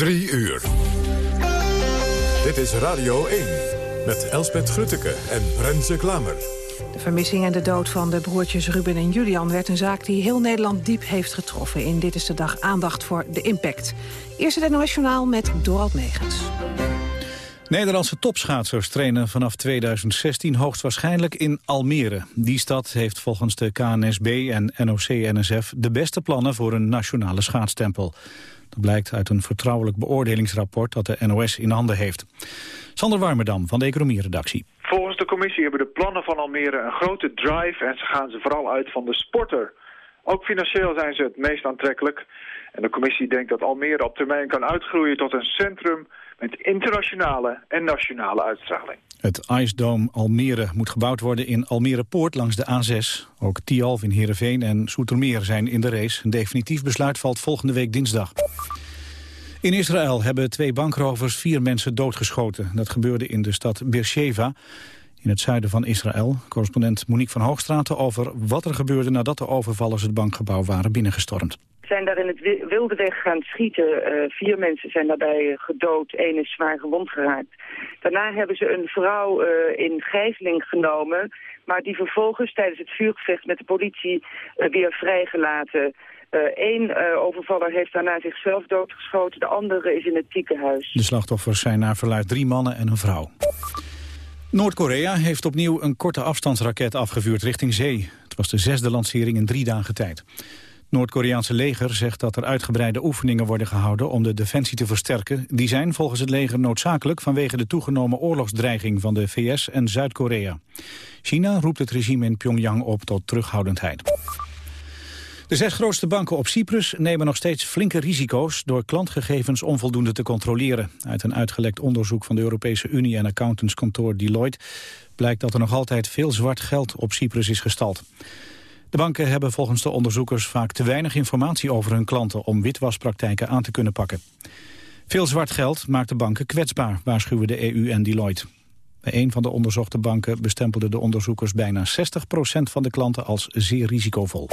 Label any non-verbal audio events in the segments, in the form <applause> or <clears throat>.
Drie uur. Dit is Radio 1 met Elspet Grutteke en Renze Klamer. De vermissing en de dood van de broertjes Ruben en Julian... werd een zaak die heel Nederland diep heeft getroffen. In Dit is de Dag aandacht voor de impact. Eerst het NOS Journaal met Dorald Megens. Nederlandse topschaatsers trainen vanaf 2016 hoogstwaarschijnlijk in Almere. Die stad heeft volgens de KNSB en NOC-NSF de beste plannen voor een nationale schaatstempel. Dat blijkt uit een vertrouwelijk beoordelingsrapport dat de NOS in handen heeft. Sander Warmerdam van de economieredactie. Volgens de commissie hebben de plannen van Almere een grote drive en ze gaan ze vooral uit van de sporter. Ook financieel zijn ze het meest aantrekkelijk. En de commissie denkt dat Almere op termijn kan uitgroeien tot een centrum met internationale en nationale uitstraling. Het Ice Almere moet gebouwd worden in Almere Poort langs de A6. Ook Tialf in Heerenveen en Soetermeer zijn in de race. Een definitief besluit valt volgende week dinsdag. In Israël hebben twee bankrovers vier mensen doodgeschoten. Dat gebeurde in de stad Beersheva in het zuiden van Israël. Correspondent Monique van Hoogstraten over wat er gebeurde... nadat de overvallers het bankgebouw waren binnengestormd zijn daar in het wilde weg gaan schieten. Uh, vier mensen zijn daarbij gedood, één is zwaar gewond geraakt. Daarna hebben ze een vrouw uh, in gijzeling genomen... maar die vervolgens tijdens het vuurgevecht met de politie uh, weer vrijgelaten... Eén overvaller heeft daarna zichzelf doodgeschoten, de andere is in het ziekenhuis. De slachtoffers zijn naar verluid drie mannen en een vrouw. Noord-Korea heeft opnieuw een korte afstandsraket afgevuurd richting zee. Het was de zesde lancering in drie dagen tijd. Noord-Koreaanse leger zegt dat er uitgebreide oefeningen worden gehouden om de defensie te versterken. Die zijn volgens het leger noodzakelijk vanwege de toegenomen oorlogsdreiging van de VS en Zuid-Korea. China roept het regime in Pyongyang op tot terughoudendheid. De zes grootste banken op Cyprus nemen nog steeds flinke risico's... door klantgegevens onvoldoende te controleren. Uit een uitgelekt onderzoek van de Europese Unie en accountantskantoor Deloitte... blijkt dat er nog altijd veel zwart geld op Cyprus is gestald. De banken hebben volgens de onderzoekers vaak te weinig informatie over hun klanten om witwaspraktijken aan te kunnen pakken. Veel zwart geld maakt de banken kwetsbaar, waarschuwen de EU en Deloitte. Bij een van de onderzochte banken bestempelden de onderzoekers bijna 60% van de klanten als zeer risicovol.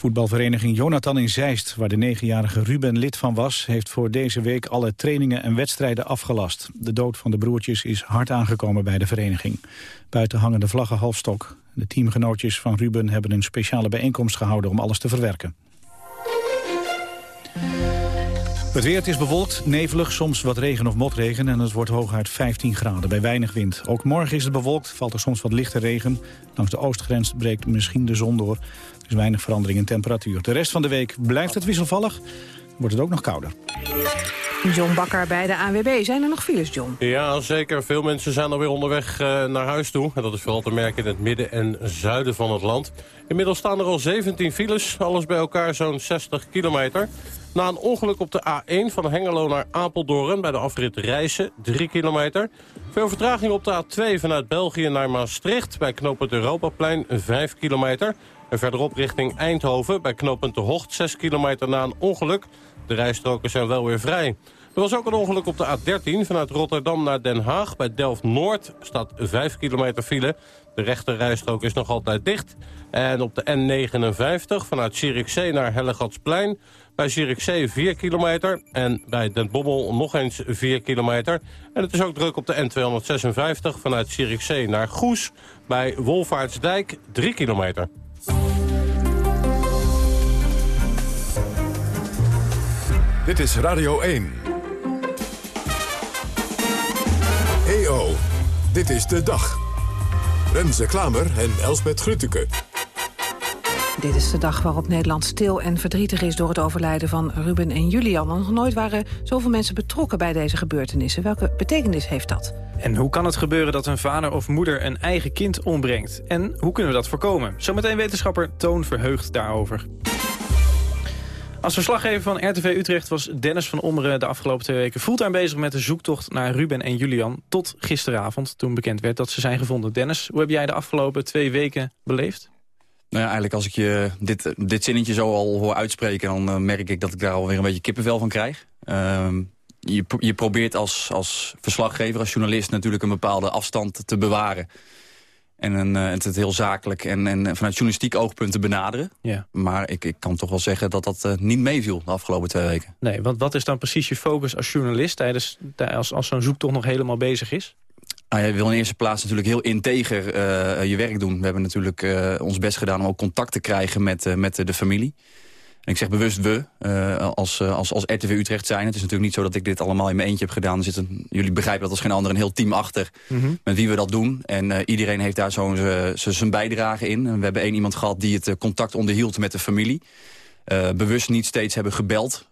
Voetbalvereniging Jonathan in Zeist, waar de negenjarige Ruben lid van was... heeft voor deze week alle trainingen en wedstrijden afgelast. De dood van de broertjes is hard aangekomen bij de vereniging. Buiten hangen de vlaggen halfstok. De teamgenootjes van Ruben hebben een speciale bijeenkomst gehouden om alles te verwerken. Het weer is bewolkt, nevelig, soms wat regen of motregen... en het wordt hooguit 15 graden bij weinig wind. Ook morgen is het bewolkt, valt er soms wat lichte regen. Langs de oostgrens breekt misschien de zon door. Is weinig verandering in temperatuur. De rest van de week blijft het wisselvallig, wordt het ook nog kouder. John Bakker bij de ANWB. Zijn er nog files, John? Ja, zeker. Veel mensen zijn alweer onderweg uh, naar huis toe. En dat is vooral te merken in het midden en zuiden van het land. Inmiddels staan er al 17 files, alles bij elkaar zo'n 60 kilometer. Na een ongeluk op de A1 van Hengelo naar Apeldoorn... bij de afrit Rijssen, 3 kilometer. Veel vertraging op de A2 vanuit België naar Maastricht... bij knooppunt Europaplein, 5 kilometer. En verderop richting Eindhoven bij knooppunt De Hocht... 6 kilometer na een ongeluk. De rijstroken zijn wel weer vrij. Er was ook een ongeluk op de A13 vanuit Rotterdam naar Den Haag. Bij Delft-Noord staat 5 kilometer file. De rechte rijstrook is nog altijd dicht. En op de N59 vanuit Zierikzee naar Hellegatsplein... bij Zierikzee 4 kilometer en bij Den Bommel nog eens 4 kilometer. En het is ook druk op de N256 vanuit Zierikzee naar Goes... bij Wolvaartsdijk 3 kilometer. Dit is Radio 1. EO, dit is de dag. Renze Klamer en Elsbet Grütke. Dit is de dag waarop Nederland stil en verdrietig is... door het overlijden van Ruben en Julian. Nog nooit waren zoveel mensen betrokken bij deze gebeurtenissen. Welke betekenis heeft dat? En hoe kan het gebeuren dat een vader of moeder een eigen kind ombrengt? En hoe kunnen we dat voorkomen? Zometeen wetenschapper Toon Verheugd daarover. Als verslaggever van RTV Utrecht was Dennis van Ommeren de afgelopen twee weken fulltime bezig met de zoektocht naar Ruben en Julian. Tot gisteravond, toen bekend werd dat ze zijn gevonden. Dennis, hoe heb jij de afgelopen twee weken beleefd? Nou ja, eigenlijk als ik je dit, dit zinnetje zo al hoor uitspreken... dan uh, merk ik dat ik daar alweer een beetje kippenvel van krijg. Uh, je, je probeert als, als verslaggever, als journalist natuurlijk een bepaalde afstand te bewaren. En een, uh, het heel zakelijk en, en vanuit journalistiek oogpunt te benaderen. Ja. Maar ik, ik kan toch wel zeggen dat dat uh, niet meeviel de afgelopen twee weken. Nee, want wat is dan precies je focus als journalist... tijdens als, als zo'n zoektocht nog helemaal bezig is? Nou, je wil in eerste plaats natuurlijk heel integer uh, je werk doen. We hebben natuurlijk uh, ons best gedaan om ook contact te krijgen met, uh, met de familie. Ik zeg bewust we, als, als, als RTV Utrecht zijn. Het is natuurlijk niet zo dat ik dit allemaal in mijn eentje heb gedaan. Er zit een, jullie begrijpen dat als geen ander een heel team achter mm -hmm. met wie we dat doen. En iedereen heeft daar zo zijn bijdrage in. En we hebben één iemand gehad die het contact onderhield met de familie. bewust niet steeds hebben gebeld.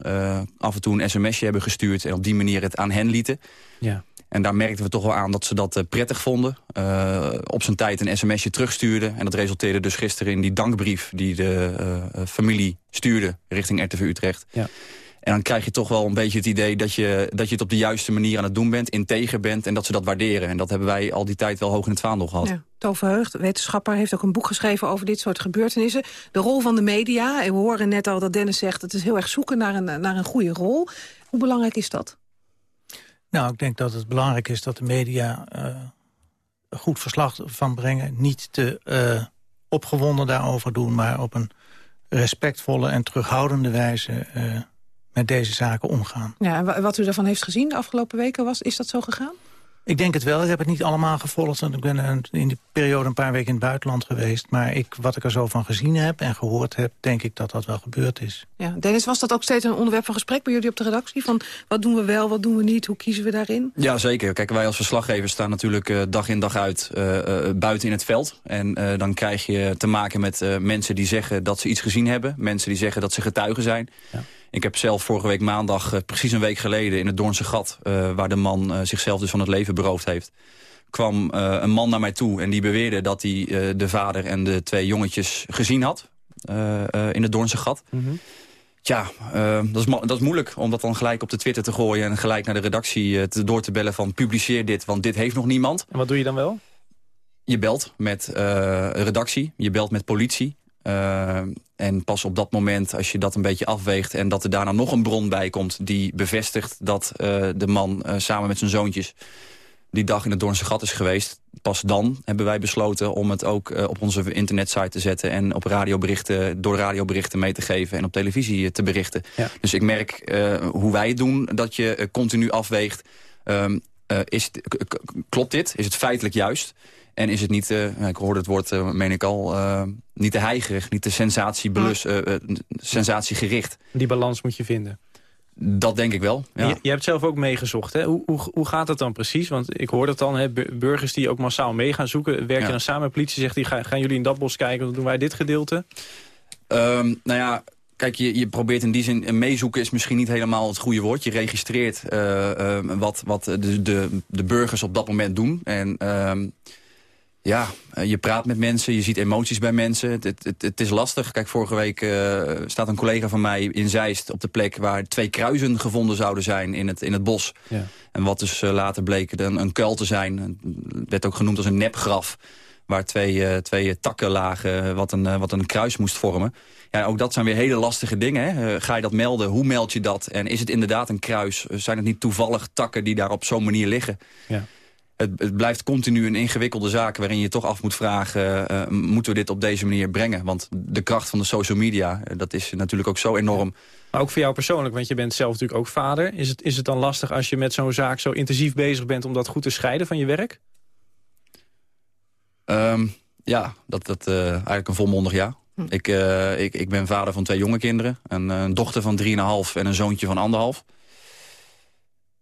af en toe een sms'je hebben gestuurd en op die manier het aan hen lieten. Ja. En daar merkten we toch wel aan dat ze dat uh, prettig vonden. Uh, op zijn tijd een sms'je terugstuurden. En dat resulteerde dus gisteren in die dankbrief die de uh, familie stuurde richting RTV Utrecht. Ja. En dan krijg je toch wel een beetje het idee dat je, dat je het op de juiste manier aan het doen bent. Integer bent en dat ze dat waarderen. En dat hebben wij al die tijd wel hoog in het vaandel gehad. Ja. Verheugd, wetenschapper, heeft ook een boek geschreven over dit soort gebeurtenissen. De rol van de media. We horen net al dat Dennis zegt, het is heel erg zoeken naar een, naar een goede rol. Hoe belangrijk is dat? Nou, ik denk dat het belangrijk is dat de media uh, goed verslag van brengen. Niet te uh, opgewonden daarover doen, maar op een respectvolle en terughoudende wijze uh, met deze zaken omgaan. Ja, en wat u daarvan heeft gezien de afgelopen weken, was, is dat zo gegaan? Ik denk het wel. Ik heb het niet allemaal gevolgd. Want ik ben in die periode een paar weken in het buitenland geweest. Maar ik, wat ik er zo van gezien heb en gehoord heb... denk ik dat dat wel gebeurd is. Ja, Dennis, was dat ook steeds een onderwerp van gesprek bij jullie op de redactie? Van wat doen we wel, wat doen we niet, hoe kiezen we daarin? Ja, zeker. Kijk, wij als verslaggevers staan natuurlijk uh, dag in dag uit uh, uh, buiten in het veld. En dan krijg je te maken met mensen die zeggen dat ze iets gezien hebben. Mensen die zeggen dat ze getuigen zijn. Ja. Ik heb zelf vorige week maandag, uh, precies een week geleden... in het Doornse Gat, uh, waar de man uh, zichzelf dus van het leven beroofd heeft... kwam een man naar mij toe en die beweerde dat hij de vader en de twee jongetjes gezien had... in het Doornse Gat. Mm -hmm. Ja, dat, is dat is moeilijk om dat dan gelijk op de Twitter te gooien... en gelijk naar de redactie te, door te bellen van publiceer dit, want dit heeft nog niemand. En wat doe je dan wel? Je belt met redactie, je belt met politie... Uh, en pas op dat moment, als je dat een beetje afweegt... en dat er daarna nog een bron bij komt die bevestigt... dat uh, de man uh, samen met zijn zoontjes die dag in het Doornse gat is geweest... pas dan hebben wij besloten om het ook op onze internetsite te zetten... en op radioberichten, door radioberichten mee te geven en op televisie te berichten. Ja. Dus ik merk hoe wij het doen, dat je continu afweegt... Um, is, klopt dit? Is het feitelijk juist? En is het niet, uh, ik hoorde het woord, uh, meen ik al, uh, niet te heigerig, niet te sensatiebelus, sensatiegericht. Die balans moet je vinden. Dat denk ik wel, ja. Je, je hebt zelf ook meegezocht, hè? Hoe, hoe, hoe gaat het dan precies? Want ik hoor dat dan, hè, burgers die ook massaal mee gaan zoeken... werken ja. dan samen met politie, zegt die, gaan, gaan jullie in dat bos kijken... dan doen wij dit gedeelte? Um, nou ja, Kijk, je, je probeert in die zin, meezoeken is misschien niet helemaal het goede woord. Je registreert uh, uh, wat, wat de, de, de burgers op dat moment doen. En uh, ja, je praat met mensen, je ziet emoties bij mensen. Het, het, het is lastig. Kijk, vorige week uh, staat een collega van mij in Zeist op de plek... waar twee kruisen gevonden zouden zijn in het, in het bos. Ja. En wat dus uh, later bleek een, een kuil te zijn. Het werd ook genoemd als een nepgraf. Waar twee, uh, twee takken lagen wat een, wat een kruis moest vormen. Ja, ook dat zijn weer hele lastige dingen. Hè? ga je dat melden? Hoe meld je dat? En is het inderdaad een kruis? Zijn het niet toevallig takken die daar op zo'n manier liggen? Ja het, het, blijft continu een ingewikkelde zaak... waarin je toch af moet vragen, uh, moeten we dit op deze manier brengen? Want de kracht van de social media, uh, dat is natuurlijk ook zo enorm. Maar ook voor jou persoonlijk, want je bent zelf natuurlijk ook vader. Is het, is het dan lastig als je met zo'n zaak zo intensief bezig bent... om dat goed te scheiden van je werk? Um, ja, dat, dat uh, eigenlijk een volmondig ja. Hm. Ik, ik, ik ben vader van twee jonge kinderen. Een, een dochter van 3,5 en een zoontje van 1,5.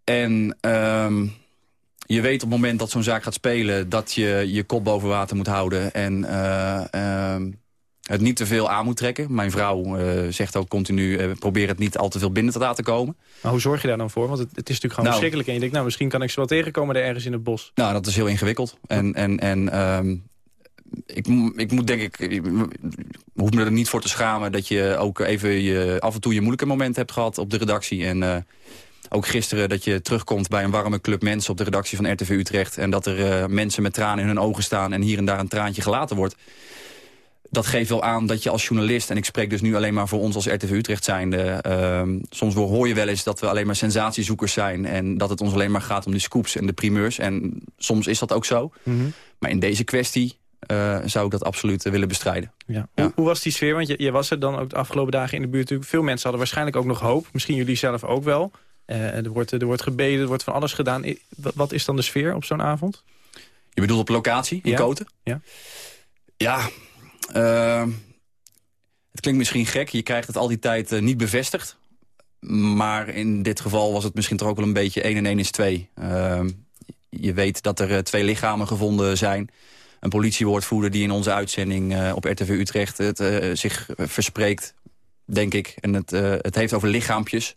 En... Um, je weet op het moment dat zo'n zaak gaat spelen... dat je je kop boven water moet houden en uh, uh, het niet te veel aan moet trekken. Mijn vrouw uh, zegt ook continu, probeer het niet al te veel binnen te laten komen. Maar hoe zorg je daar dan voor? Want het, het is natuurlijk gewoon nou, verschrikkelijk. En je denkt, nou, misschien kan ik ze wel tegenkomen daar ergens in het bos. Nou, dat is heel ingewikkeld. En, en, en um, ik, ik moet denk ik, ik hoef me er niet voor te schamen... dat je ook even je, af en toe je moeilijke moment hebt gehad op de redactie. En ook gisteren dat je terugkomt bij een warme club mensen op de redactie van RTV Utrecht. En dat er uh, mensen met tranen in hun ogen staan en hier en daar een traantje gelaten wordt. Dat geeft wel aan dat je als journalist, en ik spreek dus nu alleen maar voor ons als RTV Utrecht zijnde. Uh, soms hoor je wel eens dat we alleen maar sensatiezoekers zijn. En dat het ons alleen maar gaat om de scoops en de primeurs. En soms is dat ook zo. Mm -hmm. Maar in deze kwestie zou ik dat absoluut willen bestrijden. Ja. Hoe, hoe, was die sfeer? Want je, je, was er dan ook de afgelopen dagen in de buurt. Natuurlijk. Veel mensen hadden waarschijnlijk ook nog hoop. Misschien jullie zelf ook wel. Er, wordt, er wordt gebeden, er wordt van alles gedaan. Wat is dan de sfeer op zo'n avond? Je bedoelt op locatie, in ja. Koten? Ja. Ja, uh, het klinkt misschien gek. Je krijgt het al die tijd uh, niet bevestigd. Maar in dit geval was het misschien toch ook wel een beetje 1 en 1 is 2. Uh, je weet dat er twee lichamen gevonden zijn. Een politiewoordvoerder die in onze uitzending op RTV Utrecht het, zich verspreekt, denk ik. En het, het heeft over lichaampjes.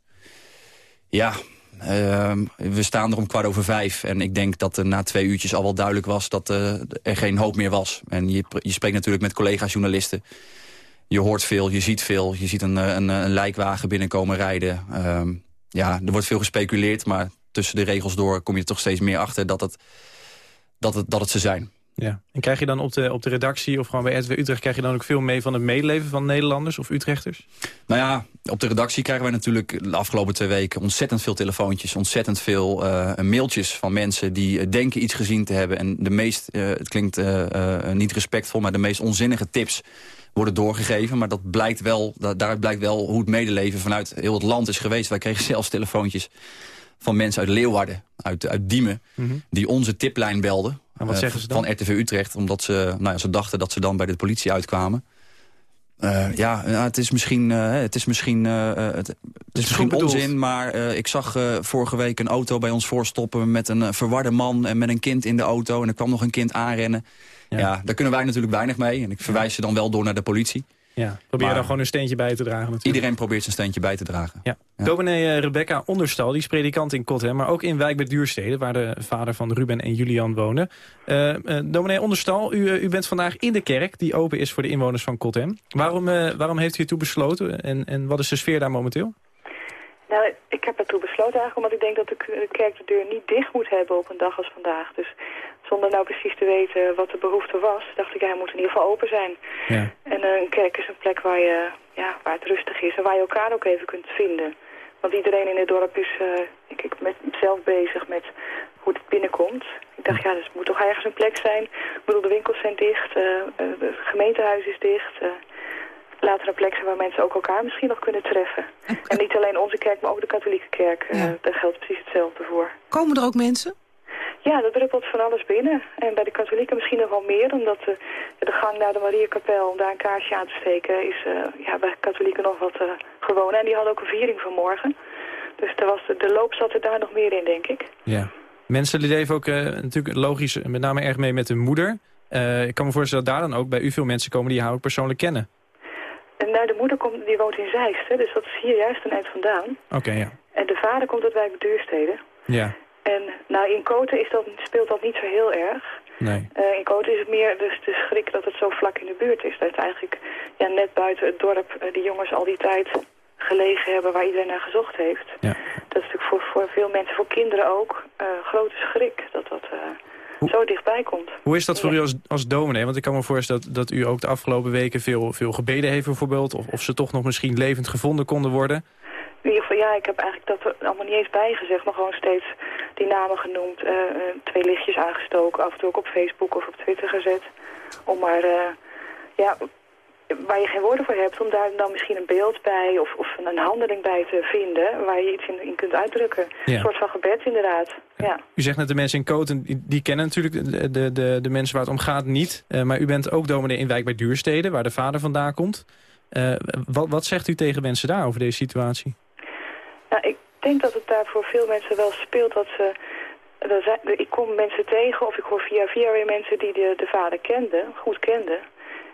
Ja, uh, we staan er om kwart over vijf. En ik denk dat er na twee uurtjes al wel duidelijk was dat uh, er geen hoop meer was. En je, je spreekt natuurlijk met collega-journalisten. Je hoort veel, je ziet veel. Je ziet een, een, een lijkwagen binnenkomen rijden. Uh, ja, er wordt veel gespeculeerd, maar tussen de regels door kom je toch steeds meer achter dat het, dat het, dat het ze zijn. Ja. En krijg je dan op de, op de redactie of gewoon bij RTW Utrecht... krijg je dan ook veel mee van het medeleven van Nederlanders of Utrechters? Nou ja, op de redactie krijgen wij natuurlijk de afgelopen twee weken... ontzettend veel telefoontjes, ontzettend veel uh, mailtjes van mensen... die uh, denken iets gezien te hebben. En de meest, uh, het klinkt niet respectvol, maar de meest onzinnige tips worden doorgegeven. Maar dat blijkt wel, dat, daaruit blijkt wel hoe het medeleven vanuit heel het land is geweest. Wij kregen zelfs telefoontjes van mensen uit Leeuwarden, uit, uit Diemen... Mm -hmm. die onze tiplijn belden. En wat zeggen ze dan? Van RTV Utrecht, omdat ze, nou ja, ze dachten dat ze dan bij de politie uitkwamen. Uh, ja, nou, het is misschien, uh, het is misschien, uh, het, het, is misschien onzin, maar ik zag vorige week een auto bij ons voorstoppen met een verwarde man en met een kind in de auto. En er kwam nog een kind aanrennen. Ja. ja, daar kunnen wij natuurlijk weinig mee. En ik verwijs ze dan wel door naar de politie. Ja, probeer maar dan gewoon een steentje bij te dragen natuurlijk. Iedereen probeert zijn steentje bij te dragen. Ja. ja. Dominee uh, Rebecca Onderstal, die is predikant in Kotten... maar ook in Wijk bij Duurstede, waar de vader van Ruben en Julian wonen. Uh, uh, dominee Onderstal, u, u bent vandaag in de kerk... die open is voor de inwoners van Kotten. Waarom, waarom heeft u ertoe besloten en, en wat is de sfeer daar momenteel? Nou, ik heb ertoe besloten eigenlijk omdat ik denk dat de kerk de deur niet dicht moet hebben op een dag als vandaag. Dus zonder nou precies te weten wat de behoefte was, dacht ik, hij moet in ieder geval open zijn. Ja. En uh, een kerk is een plek waar, je, ja, waar het rustig is en waar je elkaar ook even kunt vinden. Want iedereen in het dorp is, uh, denk ik, met, zelf bezig met hoe het binnenkomt. Ik dacht, ja, dus het moet toch ergens een plek zijn. Ik bedoel, de winkels zijn dicht, uh, het gemeentehuis is dicht. laat er een plek zijn waar mensen ook elkaar misschien nog kunnen treffen. En niet alleen onze kerk, maar ook de katholieke kerk. Ja. daar geldt precies hetzelfde voor. Komen er ook mensen? Ja, er druppelt van alles binnen. En bij de katholieken misschien nog wel meer, omdat de, de gang naar de Mariakapel, om daar een kaarsje aan te steken, is uh, ja, bij katholieken nog wat uh, gewoon. En die hadden ook een viering vanmorgen. Dus er was, de loop zat er daar nog meer in, denk ik. Ja. Mensen leven ook uh, natuurlijk logisch met name erg mee met hun moeder. ik kan me voorstellen dat daar dan ook bij u veel mensen komen die haar ook persoonlijk kennen. En nou, de moeder komt, die woont in Zeist, hè, dus dat is hier juist een eind vandaan. Oké, okay, ja. En de vader komt uit Wijk Duurstede. Ja. En nou, in Koten is dat, speelt dat niet zo heel erg. Nee. Uh, in Koten is het meer dus de schrik dat het zo vlak in de buurt is. Dat eigenlijk ja, net buiten het dorp uh, die jongens al die tijd gelegen hebben waar iedereen naar gezocht heeft. Ja. Dat is natuurlijk voor, voor veel mensen, voor kinderen ook, uh, grote schrik dat dat hoe, zo dichtbij komt. Hoe is dat voor ja. u als, als dominee? Want ik kan me voorstellen dat, dat u ook de afgelopen weken veel, veel gebeden heeft bijvoorbeeld. Of, of ze toch nog misschien levend gevonden konden worden. In ieder geval, ja, ik heb eigenlijk dat er allemaal niet eens bijgezegd, maar gewoon steeds die namen genoemd. Uh, uh, twee lichtjes aangestoken, af en toe ook op Facebook of op Twitter gezet. Om maar, uh, ja, waar je geen woorden voor hebt, om daar dan misschien een beeld bij of, of een handeling bij te vinden waar je iets in, in kunt uitdrukken. Ja. Een soort van gebed inderdaad, ja. U zegt net de mensen in Koten, die, kennen natuurlijk de, de, de, de, mensen waar het om gaat niet. maar u bent ook dominee in Wijk bij Duurstede, waar de vader vandaan komt. wat, wat zegt u tegen mensen daar over deze situatie? Nou, ik denk dat het daar voor veel mensen wel speelt dat ze... Dat zijn, ik kom mensen tegen of ik hoor via via weer mensen die de, de vader kenden, goed kenden.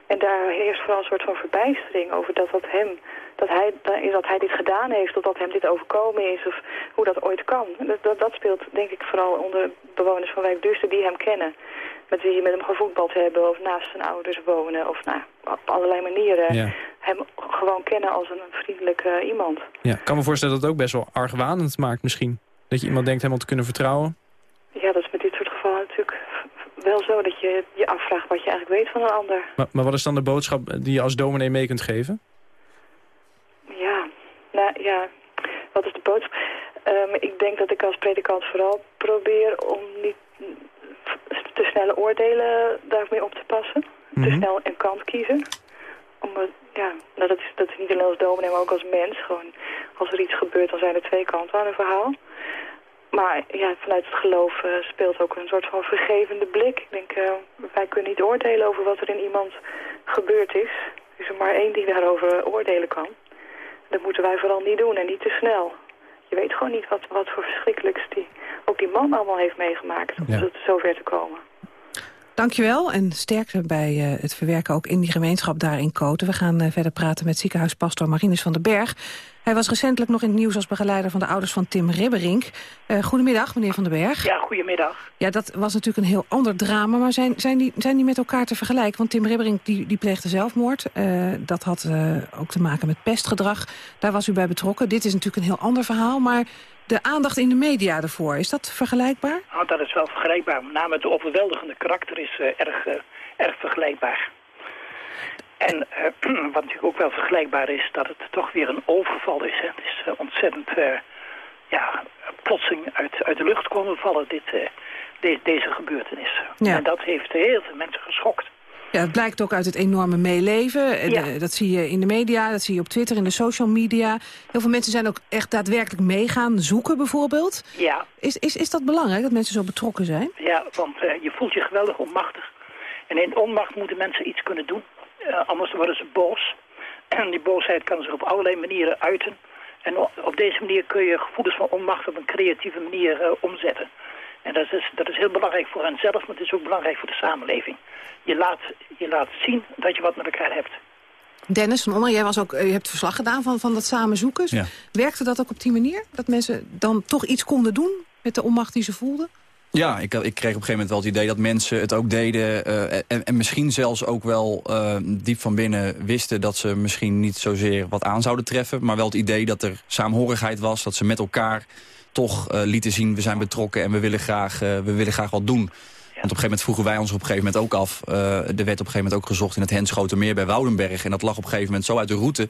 En daar heerst vooral een soort van verbijstering over dat, dat, hem, dat, hij, dat hij dit gedaan heeft... of dat hem dit overkomen is of hoe dat ooit kan. Dat, dat, dat speelt denk ik vooral onder bewoners van Wijk Duurster die hem kennen. Met wie met hem gevoetbald hebben of naast zijn ouders wonen... of nou, op allerlei manieren ja. hem gewoon kennen als een vriendelijk uh, iemand. Ja, ik kan me voorstellen dat het ook best wel argwanend maakt misschien. Dat je iemand denkt helemaal te kunnen vertrouwen. Ja, dat is met dit soort gevallen natuurlijk wel zo dat je je afvraagt wat je eigenlijk weet van een ander. Maar, maar wat is dan de boodschap die je als dominee mee kunt geven? Ja, nou ja, wat is de boodschap? Um, ik denk dat ik als predikant vooral probeer om niet te snelle oordelen daarmee op te passen. Te Mhm. snel een kant kiezen. Omdat, ja, nou, dat, is, dat is niet alleen als dominee, maar ook als mens. Gewoon, als er iets gebeurt, dan zijn er twee kanten aan een verhaal. Maar ja, vanuit het geloof eh, speelt ook een soort van vergevende blik. Ik denk, eh, wij kunnen niet oordelen over wat er in iemand gebeurd is. Er is er maar één die daarover oordelen kan. Dat moeten wij vooral niet doen en niet te snel. Je weet gewoon niet wat, wat voor verschrikkelijks die, ook die man allemaal heeft meegemaakt om Ja. tot zover te komen. Dankjewel en sterkte bij eh, het verwerken ook in die gemeenschap daar in Koten. We gaan eh, verder praten met ziekenhuispastor Marinus van den Berg. Hij was recentelijk nog in het nieuws als begeleider van de ouders van Tim Ribberink. Eh, goedemiddag, meneer van den Berg. Ja, goedemiddag. Ja, dat was natuurlijk een heel ander drama, maar zijn, zijn, die, zijn die met elkaar te vergelijken? Want Tim Ribberink die, die pleegde zelfmoord. Eh, dat had eh, ook te maken met pestgedrag. Daar was u bij betrokken. Dit is natuurlijk een heel ander verhaal, maar de aandacht in de media ervoor, is dat vergelijkbaar? Nou, dat is wel vergelijkbaar. Met name het overweldigende karakter is erg, erg vergelijkbaar. En eh, <clears throat> wat natuurlijk ook wel vergelijkbaar is, dat het toch weer een overval is. Hè. Het is eh, ontzettend eh, ja, plotseling uit, uit de lucht komen vallen, dit, de- deze gebeurtenis. Ja. En dat heeft heel veel mensen geschokt. Ja, het blijkt ook uit het enorme meeleven. Ja. dat zie je in de media, dat zie je op Twitter, in de social media. Heel veel mensen zijn ook echt daadwerkelijk meegaan zoeken bijvoorbeeld. Ja, Is, is, is dat belangrijk, dat mensen zo betrokken zijn? Ja, want je voelt je geweldig onmachtig. En in onmacht moeten mensen iets kunnen doen. Eh, anders worden ze boos. <clears throat> En die boosheid kan zich op allerlei manieren uiten. En op deze manier kun je gevoelens van onmacht op een creatieve manier eh, omzetten. En dat is, dat is heel belangrijk voor henzelf, maar het is ook belangrijk voor de samenleving. Je laat, je laat zien dat je wat met elkaar hebt. Dennis van Onder, jij was ook, eh, je hebt verslag gedaan van, van dat samen zoeken. Ja. Werkte dat ook op die manier? Dat mensen dan toch iets konden doen met de onmacht die ze voelden? Ja, ik, ik kreeg op een gegeven moment wel het idee dat mensen het ook deden... eh, en, en misschien zelfs ook wel eh, diep van binnen wisten... dat ze misschien niet zozeer wat aan zouden treffen... maar wel het idee dat er saamhorigheid was, dat ze met elkaar toch eh, lieten zien... we zijn betrokken en we willen graag, we willen graag wat doen. Want op een gegeven moment vroegen wij ons op een gegeven moment ook af... eh, er werd op een gegeven moment ook gezocht in het Henschotermeer bij Woudenberg... en dat lag op een gegeven moment zo uit de route...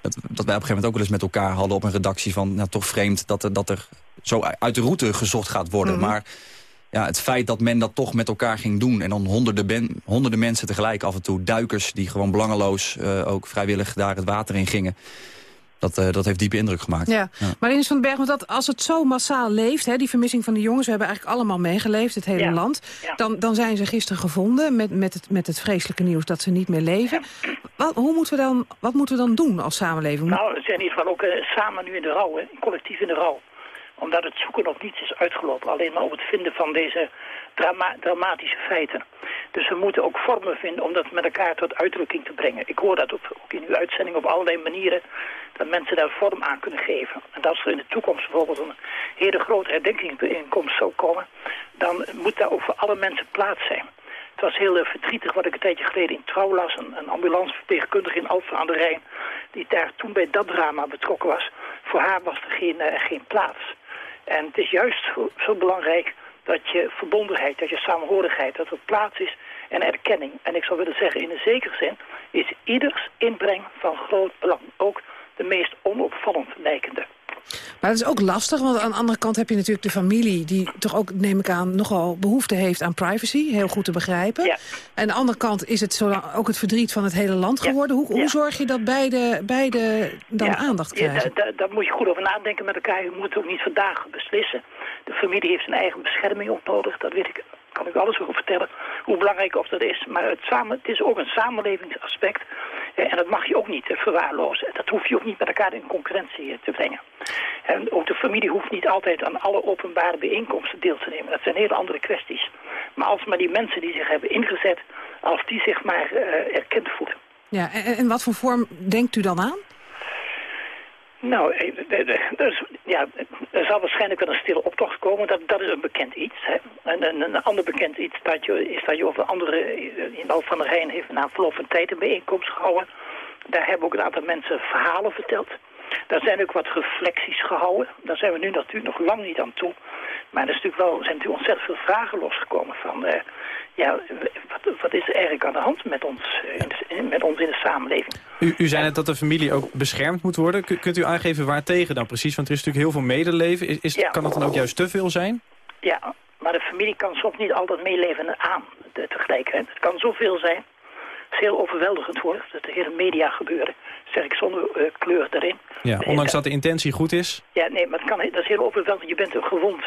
dat, dat wij op een gegeven moment ook wel eens met elkaar hadden op een redactie van... nou, toch vreemd dat er, dat er zo uit de route gezocht gaat worden. Mhm. Maar ja, het feit dat men dat toch met elkaar ging doen... en dan honderden, ben, honderden mensen tegelijk af en toe, duikers... die gewoon belangeloos eh, ook vrijwillig daar het water in gingen... Dat, eh, dat heeft diepe indruk gemaakt. Ja, maar Ines van den Berg, want dat, als het zo massaal leeft, hè, die vermissing van de jongens, we hebben eigenlijk allemaal meegeleefd, het hele Ja, land. ja. Dan, dan zijn ze gisteren gevonden met, met, het, met het vreselijke nieuws dat ze niet meer leven. Wat, hoe moeten we dan, wat moeten we dan doen als samenleving? Nou, we zijn in ieder geval ook eh, samen nu in de rouw, hè, collectief in de rouw. Omdat het zoeken op niets is uitgelopen, alleen maar op het vinden van deze drama dramatische feiten. Dus we moeten ook vormen vinden om dat met elkaar tot uitdrukking te brengen. Ik hoor dat op, ook in uw uitzending op allerlei manieren, dat mensen daar vorm aan kunnen geven. En als er in de toekomst bijvoorbeeld een hele grote herdenkingsbijeenkomst zou komen, dan moet daar ook voor alle mensen plaats zijn. Het was heel eh, verdrietig wat ik een tijdje geleden in Trouw las. Een, een ambulanceverpleegkundige in Alphen aan de Rijn... die daar toen bij dat drama betrokken was. Voor haar was er geen, eh, geen plaats. En het is juist zo, belangrijk dat je verbondenheid, dat je samenhorigheid... dat er plaats is en erkenning. En ik zou willen zeggen, in een zekere zin... is ieders inbreng van groot belang. Ook de meest onopvallend lijkende. Maar dat is ook lastig, want aan de andere kant heb je natuurlijk de familie... die toch ook, neem ik aan, nogal behoefte heeft aan privacy. Heel goed te begrijpen. Ja. En aan de andere kant is het zo ook het verdriet van het hele land geworden. Hoe, zorg je dat beide, beide dan Ja, aandacht krijgen? da- da- daar moet je goed over nadenken met elkaar. Je moet het ook niet vandaag beslissen. De familie heeft zijn eigen bescherming ook nodig. Dat weet ik, kan ik alles over vertellen. Hoe belangrijk of dat is. Maar het, samen, het is ook een samenlevingsaspect. En dat mag je ook niet eh, verwaarlozen. Dat hoef je ook niet met elkaar in concurrentie eh, te brengen. En ook de familie hoeft niet altijd aan alle openbare bijeenkomsten deel te nemen. Dat zijn hele andere kwesties. Maar als maar die mensen die zich hebben ingezet, als die zich maar eh, erkend voelen. Ja, en, en wat voor vorm denkt u dan aan? Nou, eh, dus, ja, er zal waarschijnlijk wel een stille optocht komen. Dat, dat is een bekend iets. Hè. En een, ander bekend iets dat je, is dat je over andere... eh, In Alphen van der Rijn heeft na verloop van tijd een bijeenkomst gehouden. Daar hebben ook een aantal mensen verhalen verteld. Daar zijn ook wat reflecties gehouden. Daar zijn we nu natuurlijk nog lang niet aan toe. Maar er is natuurlijk wel, zijn natuurlijk ontzettend veel vragen losgekomen van... eh, ja, wat, wat is er eigenlijk aan de hand met ons, eh, in de- met ons in de samenleving? U, u zei net dat de familie ook beschermd moet worden. K- kunt u aangeven waar tegen dan precies? Want er is natuurlijk heel veel medeleven. Is, is, Ja. Kan dat dan ook juist te veel zijn? Ja, Maar de familie kan soms niet altijd meeleven aan de, tegelijkertijd. Het kan zoveel zijn. Het is heel overweldigend hoor, dat de hele media gebeuren. zeg ik zonder uh, kleur erin. Ja, ondanks dat de intentie goed is? Ja, nee, maar het kan, dat is heel overweldigend. Je bent een gewond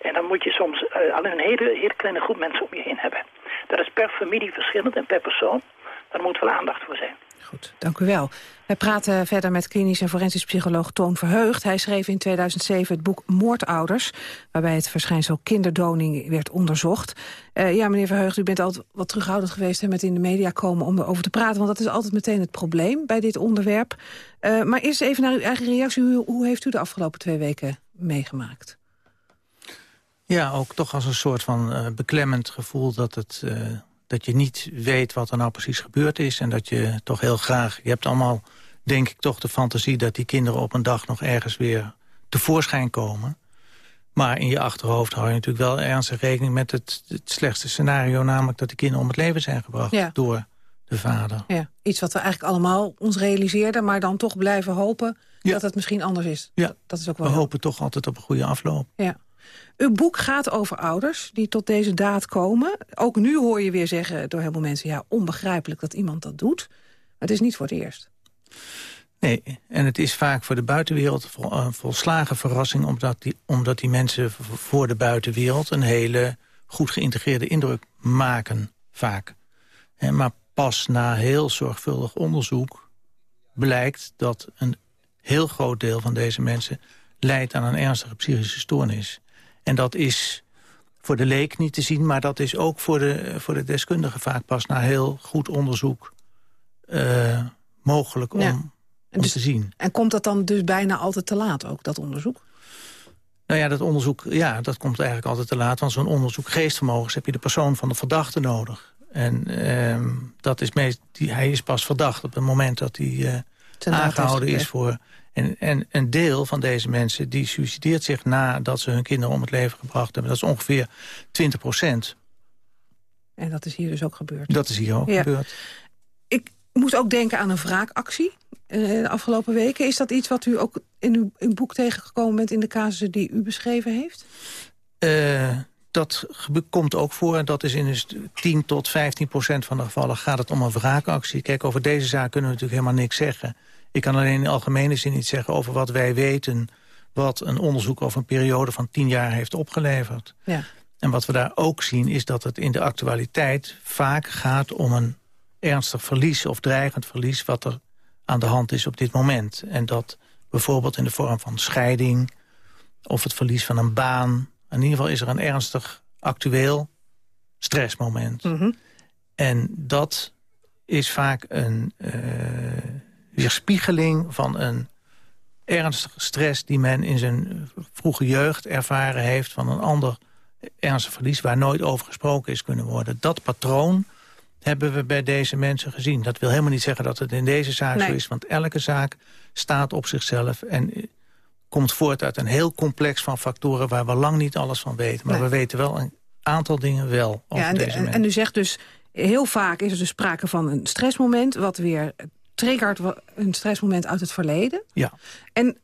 En dan moet je soms uh, alleen een hele, hele kleine groep mensen om je heen hebben. Dat is per familie verschillend en per persoon. Daar moet wel aandacht voor zijn. Goed, dank u wel. Wij praten verder met klinisch en forensisch psycholoog Toon Verheugd. Hij schreef in 2007 het boek Moordouders... waarbij het verschijnsel kinderdoning werd onderzocht. Uh, ja, meneer Verheugd, u bent altijd wat terughoudend geweest... Hè, met in de media komen om erover te praten... want dat is altijd meteen het probleem bij dit onderwerp. Uh, maar eerst even naar uw eigen reactie. Hoe, hoe heeft u de afgelopen twee weken meegemaakt? Ja, ook toch als een soort van uh, beklemmend gevoel dat het dat je niet weet wat er nou precies gebeurd is... en dat je toch heel graag... Je hebt allemaal, denk ik, toch de fantasie... dat die kinderen op een dag nog ergens weer tevoorschijn komen. Maar in je achterhoofd hou je natuurlijk wel ernstig rekening... met het, het slechtste scenario, namelijk dat die kinderen om het leven zijn gebracht... door de vader. Ja, iets wat we eigenlijk allemaal ons realiseerden... maar dan toch blijven hopen dat het misschien anders is. Ja, dat is ook wel we hopen toch altijd op een goede afloop. Ja. Uw boek gaat over ouders die tot deze daad komen. Ook nu hoor je weer zeggen door heel veel mensen... ja, onbegrijpelijk dat iemand dat doet. Maar het is niet voor het eerst. Nee, en het is vaak voor de buitenwereld een eh, volslagen verrassing... Omdat die, omdat die mensen voor de buitenwereld een hele goed geïntegreerde indruk maken, vaak. Maar pas na heel zorgvuldig onderzoek blijkt dat een heel groot deel van deze mensen leidt aan een ernstige psychische stoornis. En dat is voor de leek niet te zien, maar dat is ook voor de, voor de deskundige vaak pas na heel goed onderzoek uh, mogelijk om, om dus, te zien. En komt dat dan dus bijna altijd te laat ook, dat onderzoek? Nou ja, dat onderzoek ja, dat komt eigenlijk altijd te laat. Want zo'n onderzoek geestvermogens heb je de persoon van de verdachte nodig. En uh, dat is meest, die, hij is pas verdacht op het moment dat hij uh, aangehouden is voor en, en een deel van deze mensen die suicideert zich nadat ze hun kinderen om het leven gebracht hebben. Dat is ongeveer 20 procent. En dat is hier dus ook gebeurd. Dat is hier ook gebeurd. Ik moet ook denken aan een wraakactie uh, de afgelopen weken. Is dat iets wat u ook in uw, uw boek tegengekomen bent in de casussen die u beschreven heeft? Uh, dat komt ook voor. En dat is in 10 tot 15 procent van de gevallen gaat het om een wraakactie. Kijk, over deze zaak kunnen we natuurlijk helemaal niks zeggen. Ik kan alleen in algemene zin iets zeggen over wat wij weten... wat een onderzoek over een periode van tien jaar heeft opgeleverd. Ja. En wat we daar ook zien is dat het in de actualiteit vaak gaat om een ernstig verlies of dreigend verlies... wat er aan de hand is op dit moment. En dat bijvoorbeeld in de vorm van scheiding of het verlies van een baan... in ieder geval is er een ernstig actueel stressmoment. Mm En dat is vaak een... Uh, weerspiegeling van een ernstige stress... die men in zijn vroege jeugd ervaren heeft... van een ander ernstig verlies waar nooit over gesproken is kunnen worden. Dat patroon hebben we bij deze mensen gezien. Dat wil helemaal niet zeggen dat het in deze zaak zo is... want elke zaak staat op zichzelf en komt voort uit een heel complex van factoren... waar we lang niet alles van weten. Maar we weten wel een aantal dingen wel over ja, en, deze mensen. En u zegt dus, heel vaak is er dus sprake van een stressmoment... wat weer triggert een stressmoment uit het verleden. Ja. En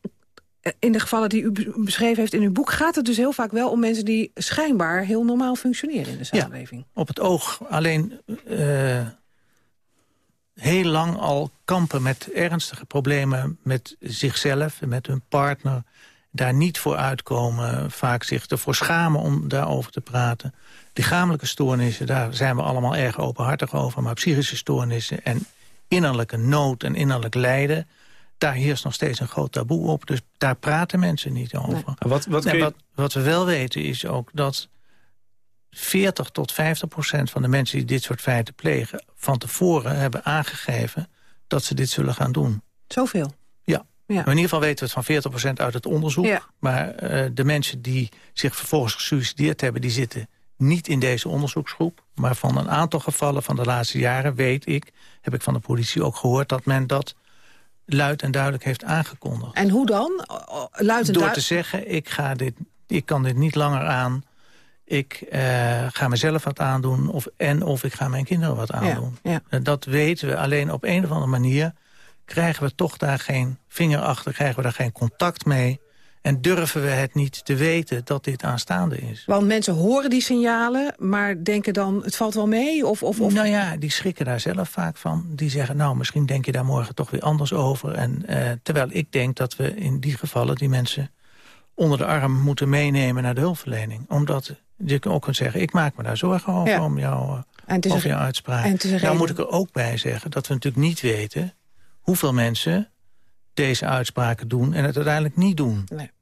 eh, in de gevallen die u beschreven heeft in uw boek... gaat het dus heel vaak wel om mensen die schijnbaar heel normaal functioneren in de samenleving. Ja, op het oog alleen uh, heel lang al kampen met ernstige problemen met zichzelf en met hun partner. Daar niet voor uitkomen, vaak zich ervoor schamen om daarover te praten. Lichamelijke stoornissen, daar zijn we allemaal erg openhartig over. Maar psychische stoornissen en innerlijke nood en innerlijk lijden... daar heerst nog steeds een groot taboe op. Dus daar praten mensen niet over. Wat, wat, wat, wat, we wel weten is ook dat 40 tot 50 procent van de mensen die dit soort feiten plegen... van tevoren hebben aangegeven dat ze dit zullen gaan doen. Zoveel? Ja. ja. Maar in ieder geval weten we het van 40 procent uit het onderzoek. Ja. Maar uh, de mensen die zich vervolgens gesuicideerd hebben... die zitten niet in deze onderzoeksgroep. Maar van een aantal gevallen van de laatste jaren weet ik... heb ik van de politie ook gehoord dat men dat luid en duidelijk heeft aangekondigd. En hoe dan? Luid en Door te zeggen, ik, ga dit, ik kan dit niet langer aan. Ik uh, ga mezelf wat aandoen of, en of ik ga mijn kinderen wat aandoen. Ja, ja. Dat weten we. Alleen op een of andere manier krijgen we toch daar geen vinger achter. Krijgen we daar geen contact mee. En durven we het niet te weten dat dit aanstaande is? Want mensen horen die signalen, maar denken dan, het valt wel mee? Of, of, of... Nou ja, die schrikken daar zelf vaak van. Die zeggen, nou, misschien denk je daar morgen toch weer anders over. En, uh, terwijl ik denk dat we in die gevallen die mensen onder de arm moeten meenemen naar de hulpverlening. Omdat je ook kunt zeggen, ik maak me daar zorgen over ja. om jou, uh, over jouw uitspraak. Nou moet ik er ook bij zeggen dat we natuurlijk niet weten... hoeveel mensen deze uitspraken doen en het uiteindelijk niet doen. Nee.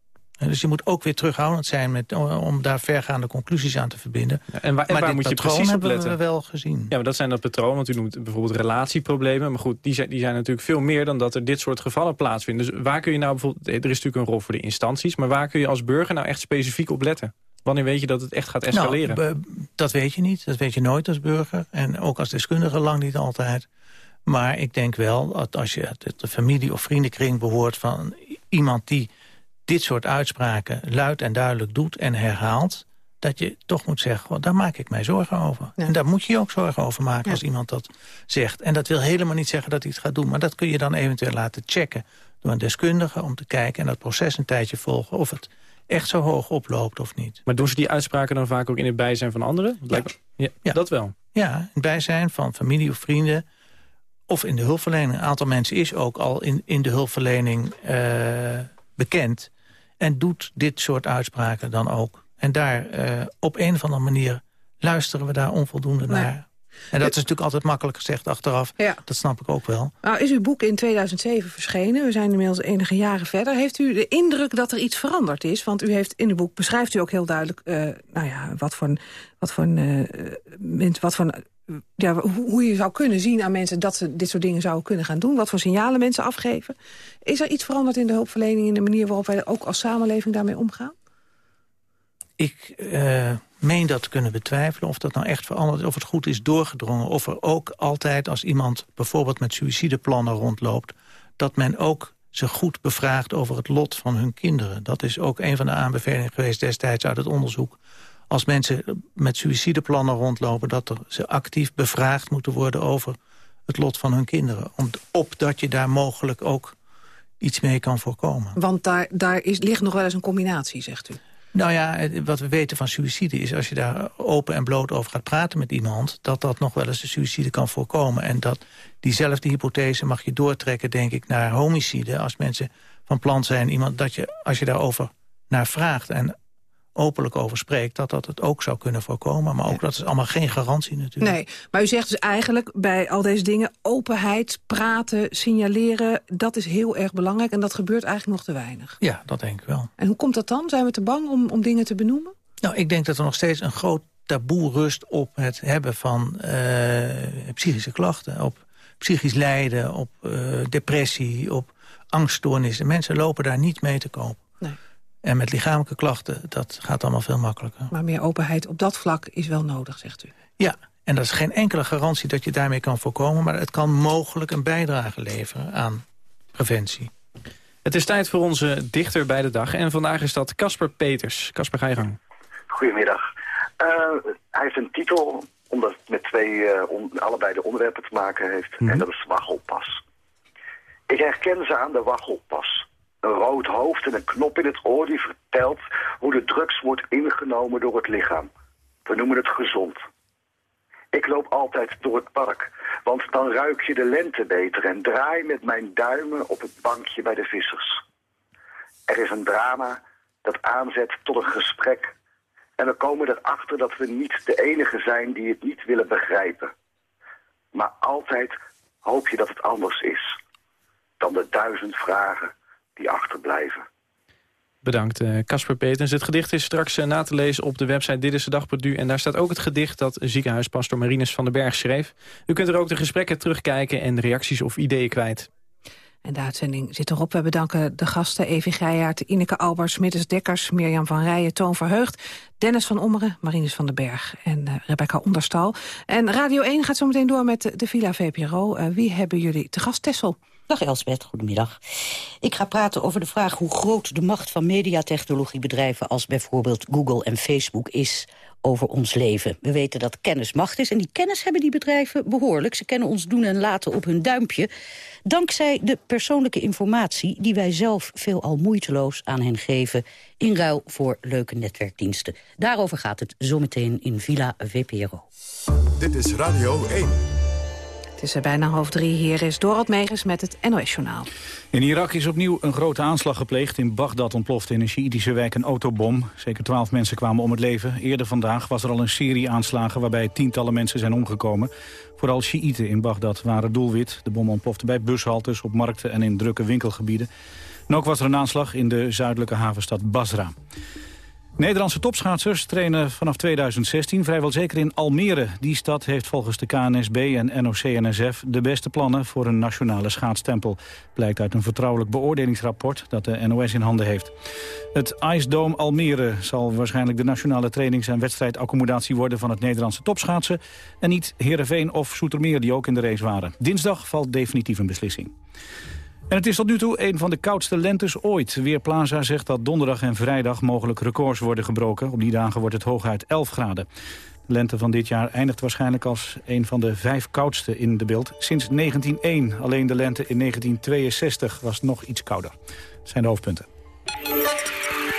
Dus je moet ook weer terughoudend zijn met, om daar vergaande conclusies aan te verbinden. Ja, en waar, en waar moet je precies op letten? hebben we wel gezien. Ja, maar dat zijn dat patroon, want u noemt bijvoorbeeld relatieproblemen. Maar goed, die zijn, die zijn natuurlijk veel meer dan dat er dit soort gevallen plaatsvinden. Dus waar kun je nou bijvoorbeeld, er is natuurlijk een rol voor de instanties... maar waar kun je als burger nou echt specifiek op letten? Wanneer weet je dat het echt gaat nou, escaleren? Nou, dat weet je niet. Dat weet je nooit als burger. En ook als deskundige lang niet altijd. Maar ik denk wel dat als je de familie- of vriendenkring behoort... van iemand die dit soort uitspraken luid en duidelijk doet en herhaalt... dat je toch moet zeggen, daar maak ik mij zorgen over. En daar moet je je ook zorgen over maken als iemand dat zegt. En dat wil helemaal niet zeggen dat hij het gaat doen. Maar dat kun je dan eventueel laten checken door een deskundige... om te kijken en dat proces een tijdje volgen... of het echt zo hoog oploopt of niet. Maar doen ze die uitspraken dan vaak ook in het bijzijn van anderen? Ja. ja, ja. Dat wel? Ja, in het bijzijn van familie of vrienden of in de hulpverlening. Een aantal mensen is ook al in, in de hulpverlening uh, bekend en doet dit soort uitspraken dan ook. En daar uh, op een of andere manier luisteren we daar onvoldoende nee. naar. En dat is natuurlijk altijd makkelijk gezegd achteraf. Ja. Dat snap ik ook wel. Nou, is uw boek in 2007 verschenen? We zijn inmiddels enige jaren verder. Heeft u de indruk dat er iets veranderd is? Want u heeft in uw boek beschrijft u ook heel duidelijk... Uh, nou ja, wat voor, wat voor, uh, wat voor ja, hoe je zou kunnen zien aan mensen dat ze dit soort dingen zouden kunnen gaan doen. Wat voor signalen mensen afgeven. Is er iets veranderd in de hulpverlening... in de manier waarop wij ook als samenleving daarmee omgaan? Ik uh, meen dat te kunnen betwijfelen of dat nou echt veranderd of het goed is doorgedrongen. Of er ook altijd als iemand bijvoorbeeld met suïcideplannen rondloopt... dat men ook ze goed bevraagt over het lot van hun kinderen. Dat is ook een van de aanbevelingen geweest destijds uit het onderzoek als mensen met suïcideplannen rondlopen... dat er, ze actief bevraagd moeten worden over het lot van hun kinderen. Om, opdat je daar mogelijk ook iets mee kan voorkomen. Want daar, daar is, ligt nog wel eens een combinatie, zegt u? Nou ja, wat we weten van suïcide is... als je daar open en bloot over gaat praten met iemand... dat dat nog wel eens de suïcide kan voorkomen. En dat diezelfde hypothese mag je doortrekken, denk ik, naar homicide. Als mensen van plan zijn, iemand, dat je, als je daarover naar vraagt... en openlijk over spreekt... dat dat het ook zou kunnen voorkomen. Maar ook dat is allemaal geen garantie natuurlijk. Nee, maar u zegt dus eigenlijk bij al deze dingen... openheid, praten, signaleren, dat is heel erg belangrijk... en dat gebeurt eigenlijk nog te weinig. Ja, dat denk ik wel. En hoe komt dat dan? Zijn we te bang om, om dingen te benoemen? Nou, ik denk dat er nog steeds een groot taboe rust op het hebben van uh, psychische klachten. Op psychisch lijden, op uh, depressie, op angststoornissen. Mensen lopen daar niet mee te koop. En met lichamelijke klachten, dat gaat allemaal veel makkelijker. Maar meer openheid op dat vlak is wel nodig, zegt u? Ja, en dat is geen enkele garantie dat je daarmee kan voorkomen... maar het kan mogelijk een bijdrage leveren aan preventie. Het is tijd voor onze dichter bij de dag. En vandaag is dat Casper Peters. Casper, ga je gang. Goedemiddag. Uh, hij heeft een titel omdat het met twee, uh, on, allebei de onderwerpen te maken heeft. Mm. En dat is Waggelpas. Ik herken ze aan de Waggelpas. Een rood hoofd en een knop in het oor die vertelt hoe de drugs wordt ingenomen door het lichaam. We noemen het gezond. Ik loop altijd door het park, want dan ruik je de lente beter en draai met mijn duimen op het bankje bij de vissers. Er is een drama dat aanzet tot een gesprek en we komen erachter dat we niet de enige zijn die het niet willen begrijpen. Maar altijd hoop je dat het anders is dan de duizend vragen die achterblijven. Bedankt, eh, Casper Petens. Het gedicht is straks uh, na te lezen op de website Dit is de Dag En daar staat ook het gedicht dat ziekenhuispastor Marinus van den Berg schreef. U kunt er ook de gesprekken terugkijken en reacties of ideeën kwijt. En de uitzending zit erop. We bedanken de gasten Evi Geijaard, Ineke Albers, Middels Dekkers... Mirjam van Rijen, Toon Verheugd, Dennis van Ommeren... Marinus van den Berg en uh, Rebecca Onderstal. En Radio 1 gaat zo meteen door met de, de Villa VPRO. wie hebben jullie te gast, Tessel? Dag Elsbeth, goedemiddag. Ik ga praten over de vraag hoe groot de macht van mediatechnologiebedrijven... als bijvoorbeeld Google en Facebook is over ons leven. We weten dat kennis macht is en die kennis hebben die bedrijven behoorlijk. Ze kennen ons doen en laten op hun duimpje. Dankzij de persoonlijke informatie die wij zelf veelal moeiteloos aan hen geven... in ruil voor leuke netwerkdiensten. Daarover gaat het zometeen in Villa VPRO. Dit is Radio 1. Is er bijna half drie. Hier is Dorot Megens met het NOS-journaal. In Irak is opnieuw een grote aanslag gepleegd. In Bagdad ontplofte in een Sjiïtische wijk een autobom. Zeker twaalf mensen kwamen om het leven. Eerder vandaag was er al een serie aanslagen waarbij tientallen mensen zijn omgekomen. Vooral Sjiïten in Bagdad waren doelwit. De bom ontplofte bij bushaltes, op markten en in drukke winkelgebieden. En ook was er een aanslag in de zuidelijke havenstad Basra. Nederlandse topschaatsers trainen vanaf 2016 vrijwel zeker in Almere. Die stad heeft volgens de KNSB en NOC-NSF de beste plannen voor een nationale schaatstempel. Blijkt uit een vertrouwelijk beoordelingsrapport dat de NOS in handen heeft. Het Ice Dome Almere zal waarschijnlijk de nationale trainings- en wedstrijdaccommodatie worden van het Nederlandse topschaatsen. En niet Heerenveen of Soetermeer die ook in de race waren. Dinsdag valt definitief een beslissing. En het is tot nu toe een van de koudste lentes ooit. Weerplaza zegt dat donderdag en vrijdag mogelijk records worden gebroken. Op die dagen wordt het hooguit 11 graden. De lente van dit jaar eindigt waarschijnlijk als een van de vijf koudste in de beeld sinds 1901. Alleen de lente in 1962 was nog iets kouder. Dat zijn de hoofdpunten.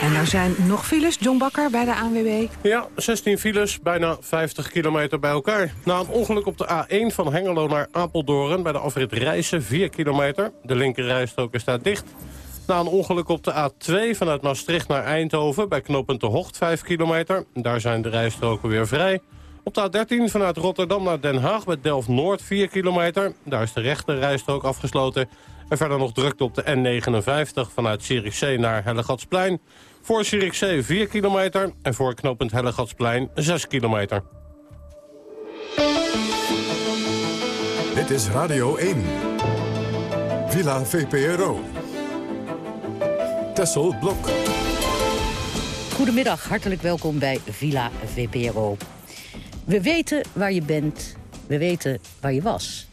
En er zijn nog files. John Bakker bij de ANWB. Ja, 16 files, bijna 50 kilometer bij elkaar. Na een ongeluk op de A1 van Hengelo naar Apeldoorn... bij de afrit Rijssen, 4 kilometer. De linkerrijstrook is daar dicht. Na een ongeluk op de A2 vanuit Maastricht naar Eindhoven... bij knooppunt de Hocht, 5 kilometer. Daar zijn de rijstroken weer vrij. Op de A13 vanuit Rotterdam naar Den Haag bij Delft-Noord, 4 kilometer. Daar is de rechte rijstrook afgesloten. En verder nog drukte op de N59 vanuit Zierikzee naar Hellegatsplein. Voor Zierikzee 4 kilometer en voor knooppunt Hellegatsplein 6 kilometer. Dit is Radio 1. Villa VPRO. Tessel Blok. Goedemiddag, hartelijk welkom bij Villa VPRO. We weten waar je bent, we weten waar je was.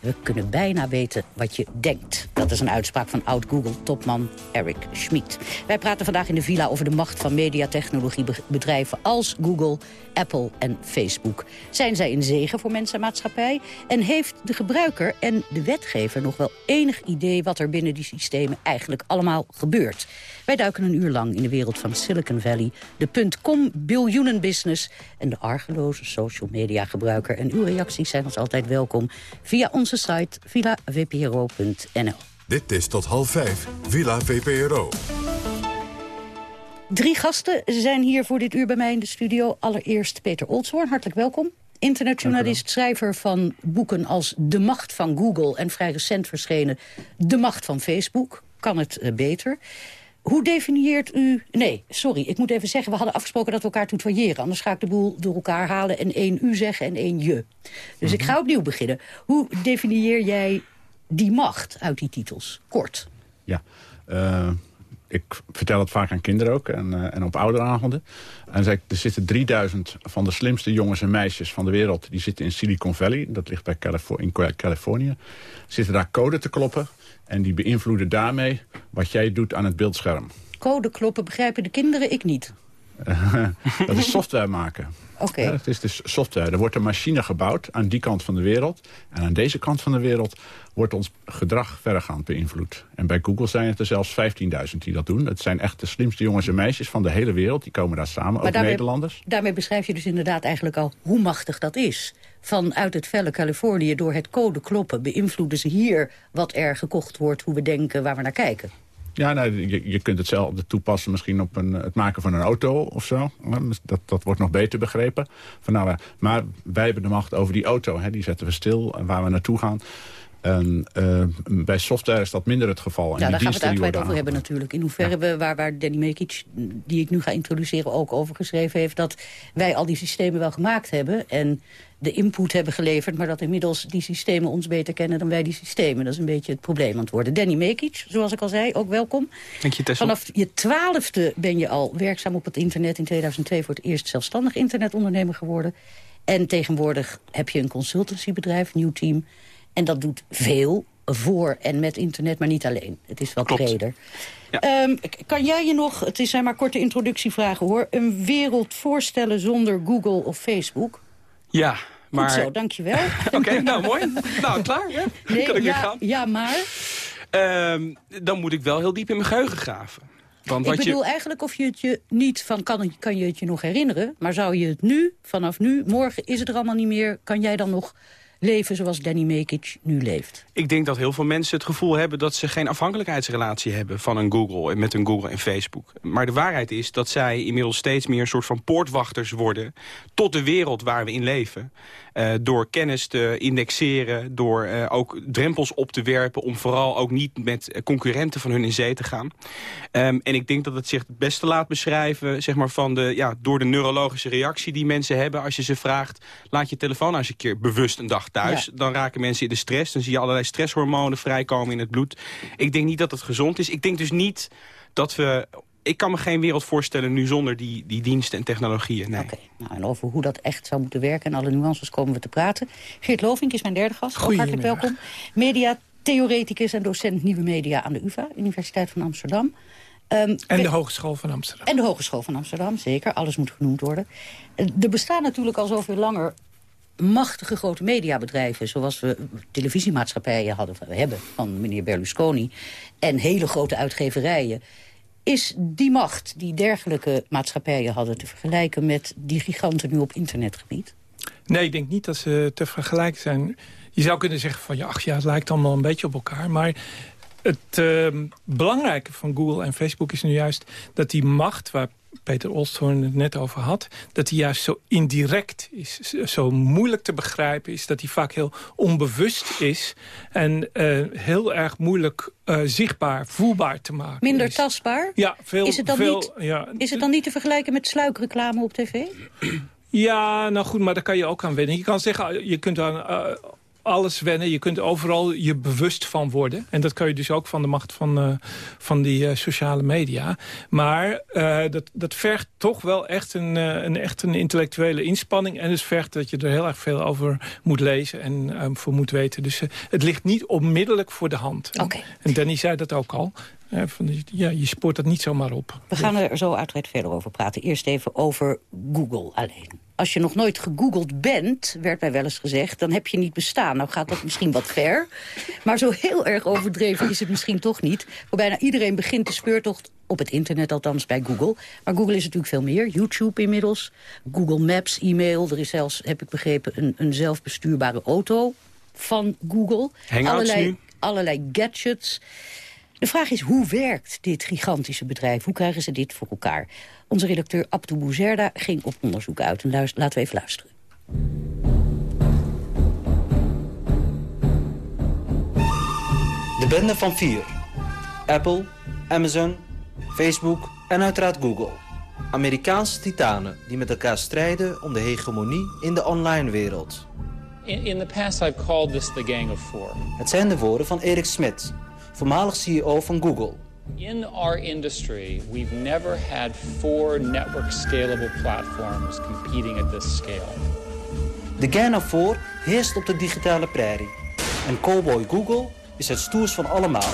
We kunnen bijna weten wat je denkt. Dat is een uitspraak van oud-Google-topman Eric Schmid. Wij praten vandaag in de villa over de macht van mediatechnologiebedrijven als Google, Apple en Facebook. Zijn zij een zegen voor mensen en maatschappij? En heeft de gebruiker en de wetgever nog wel enig idee... wat er binnen die systemen eigenlijk allemaal gebeurt? Wij duiken een uur lang in de wereld van Silicon Valley... de .com biljoenenbusiness en de argeloze social media gebruiker. En uw reacties zijn ons altijd welkom via onze site villavpro.nl. Dit is tot half vijf, Villa VPRO. Drie gasten zijn hier voor dit uur bij mij in de studio. Allereerst Peter Oldshoorn, hartelijk welkom. Internetjournalist, schrijver van boeken als De Macht van Google... en vrij recent verschenen De Macht van Facebook. Kan het uh, beter? Hoe definieert u... Nee, sorry, ik moet even zeggen... we hadden afgesproken dat we elkaar tutoyeren. Anders ga ik de boel door elkaar halen en één u zeggen en één je. Dus ik ga opnieuw beginnen. Hoe definieer jij die macht uit die titels? Kort. Ja, uh, ik vertel het vaak aan kinderen ook en, uh, en op ouderavonden. En zeg, er zitten 3000 van de slimste jongens en meisjes van de wereld... die zitten in Silicon Valley, dat ligt bij in Californië. Zitten daar code te kloppen en die beïnvloeden daarmee wat jij doet aan het beeldscherm. Code kloppen begrijpen de kinderen, ik niet. <laughs> dat is software maken. Ja, het is dus software. Er wordt een machine gebouwd aan die kant van de wereld. En aan deze kant van de wereld wordt ons gedrag verregaand beïnvloed. En bij Google zijn het er zelfs 15.000 die dat doen. Het zijn echt de slimste jongens en meisjes van de hele wereld. Die komen daar samen, maar ook daarmee, Nederlanders. Daarmee beschrijf je dus inderdaad eigenlijk al hoe machtig dat is. Vanuit het felle Californië door het code kloppen... beïnvloeden ze hier wat er gekocht wordt, hoe we denken, waar we naar kijken. Ja, nou, je, je kunt hetzelfde toepassen misschien op een, het maken van een auto of zo. Dat, dat wordt nog beter begrepen. Van, nou, maar wij hebben de macht over die auto. Hè, die zetten we stil en waar we naartoe gaan. En uh, bij software is dat minder het geval. Ja, daar gaan we het uitgebreid over hebben natuurlijk. In hoeverre ja. we, waar, waar Danny Mekic, die ik nu ga introduceren, ook over geschreven heeft... dat wij al die systemen wel gemaakt hebben en de input hebben geleverd... maar dat inmiddels die systemen ons beter kennen dan wij die systemen. Dat is een beetje het probleem aan het worden. Danny Mekic, zoals ik al zei, ook welkom. Dank je, Tessel. Vanaf je twaalfde ben je al werkzaam op het internet. In 2002 voor het eerst zelfstandig internetondernemer geworden. En tegenwoordig heb je een consultancybedrijf, Nieuw Team... En dat doet veel voor en met internet, maar niet alleen. Het is wat breder. Ehm, kan jij je nog, het zijn maar korte introductievragen hoor... een wereld voorstellen zonder Google of Facebook? Ja, maar... Goed zo, dankjewel. <laughs> Oké, <laughs> nou mooi. Nou, klaar. Nee, kan ik ja, weer gaan? Ja, maar... Ehm, dan moet ik wel heel diep in mijn geheugen graven. Want ik wat bedoel je... eigenlijk of je het je niet van kan, kan je het je nog herinneren... maar zou je het nu, vanaf nu, morgen is het er allemaal niet meer... kan jij dan nog leven zoals Danny Mekic nu leeft? Ik denk dat heel veel mensen het gevoel hebben dat ze geen afhankelijkheidsrelatie hebben van een Google en met een Google en Facebook. Maar de waarheid is dat zij inmiddels steeds meer een soort van poortwachters worden tot de wereld waar we in leven. Eh, door kennis te indexeren, door eh, ook drempels op te werpen om vooral ook niet met eh, concurrenten van hun in zee te gaan. Ehm, en ik denk dat het zich het beste laat beschrijven zeg maar, van de, ja, door de neurologische reactie die mensen hebben als je ze vraagt, laat je telefoon nou eens een keer bewust een dag thuis. Ja. Dan raken mensen in de stress, dan zie je allerlei stresshormonen vrijkomen in het bloed. Ik denk niet dat het gezond is. Ik denk dus niet dat we... Ik kan me geen wereld voorstellen nu zonder die, die diensten en technologieën. Nee. Nou, en over hoe dat echt zou moeten werken en alle nuances komen we te praten. Geert Lovink is mijn derde gast, ook hartelijk welkom. Mediatheoreticus en docent Nieuwe Media aan de UvA, Universiteit van Amsterdam. Ehm, En de Hogeschool van Amsterdam. En de Hogeschool van Amsterdam, zeker. Alles moet genoemd worden. Eh, Er bestaan natuurlijk al zoveel langer machtige grote mediabedrijven... zoals we televisiemaatschappijen hadden, we hebben van meneer Berlusconi... en hele grote uitgeverijen. Is die macht die dergelijke maatschappijen hadden te vergelijken... met die giganten nu op internetgebied? Nee, ik denk niet dat ze te vergelijken zijn. Je zou kunnen zeggen van ja, ach ja, het lijkt allemaal een beetje op elkaar. Maar het ehm, belangrijke van Google en Facebook is nu juist dat die macht... waar Peter Olsthoorn het net over had... dat die juist zo indirect is, zo moeilijk te begrijpen is... dat die vaak heel onbewust is en eh, heel erg moeilijk eh, zichtbaar, voelbaar te maken Minder is. tastbaar? Ja, veel, is, het dan veel, niet, ja, is het dan niet te vergelijken met sluikreclame op tv? Ja, nou goed, maar daar kan je ook aan wennen. Je kan zeggen, je kunt aan eh, alles wennen. Je kunt overal je bewust van worden. En dat kan je dus ook van de macht van, eh, van die eh, sociale media. Maar eh, dat, dat vergt toch wel echt een, een, echt een intellectuele inspanning. En het vergt dat je er heel erg veel over moet lezen en eh, voor moet weten. Dus het ligt niet onmiddellijk voor de hand. En, en Danny zei dat ook al. Van, ja, je spoort dat niet zomaar op. We gaan er zo uiteraard verder over praten. Eerst even over Google alleen. Als je nog nooit gegoogeld bent, werd mij wel eens gezegd... dan heb je niet bestaan. Nou gaat dat misschien wat ver. Maar zo heel erg overdreven is het misschien toch niet. Voor bijna iedereen begint de speurtocht op het internet, althans bij Google. Maar Google is natuurlijk veel meer. YouTube inmiddels, Google Maps, e-mail. Er is zelfs, heb ik begrepen, een, een zelfbestuurbare auto van Google. Hangouts allerlei, nu. allerlei gadgets. De vraag is, hoe werkt dit gigantische bedrijf? Hoe krijgen ze dit voor elkaar? Onze redacteur Abdou Bouzerda ging op onderzoek uit. En luister- laten we even luisteren. De bende van vier. Apple, Amazon, Facebook en uiteraard Google. Amerikaanse titanen die met elkaar strijden om de hegemonie in de online wereld. In, in the past, I've called this the Gang of Four. Het zijn de woorden van Eric Schmidt, voormalig CEO van Google. In our industry, we've never had four network scalable platforms competing at this scale. De of Four heerst op de digitale prairie. En cowboy Google is het stoers van allemaal.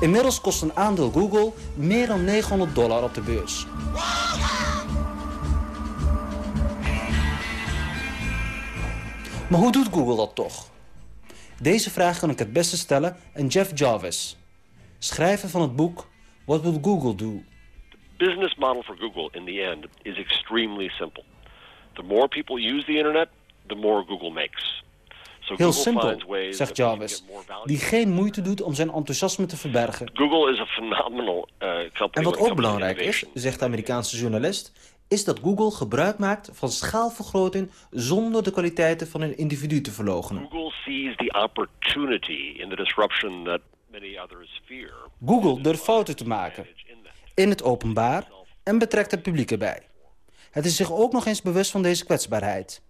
Inmiddels kost een aandeel Google meer dan 900 dollar op de beurs. Maar hoe doet Google dat toch? Deze vraag kan ik het beste stellen aan Jeff Jarvis, schrijver van het boek What Will Google Do? business model for Google in the end is extremely simple. The more people use the internet, the more Google makes. So Heel Google finds simpel, ways zegt Jarvis, die geen moeite doet om zijn enthousiasme te verbergen. Google is a phenomenal uh, company. En wat ook belangrijk is, zegt de Amerikaanse journalist, is dat Google gebruik maakt van schaalvergroting zonder de kwaliteiten van een individu te verloochenen. Google sees the opportunity in the disruption that many others fear. Google durft fouten te maken, in het openbaar en betrekt het publiek erbij. Het is zich ook nog eens bewust van deze kwetsbaarheid.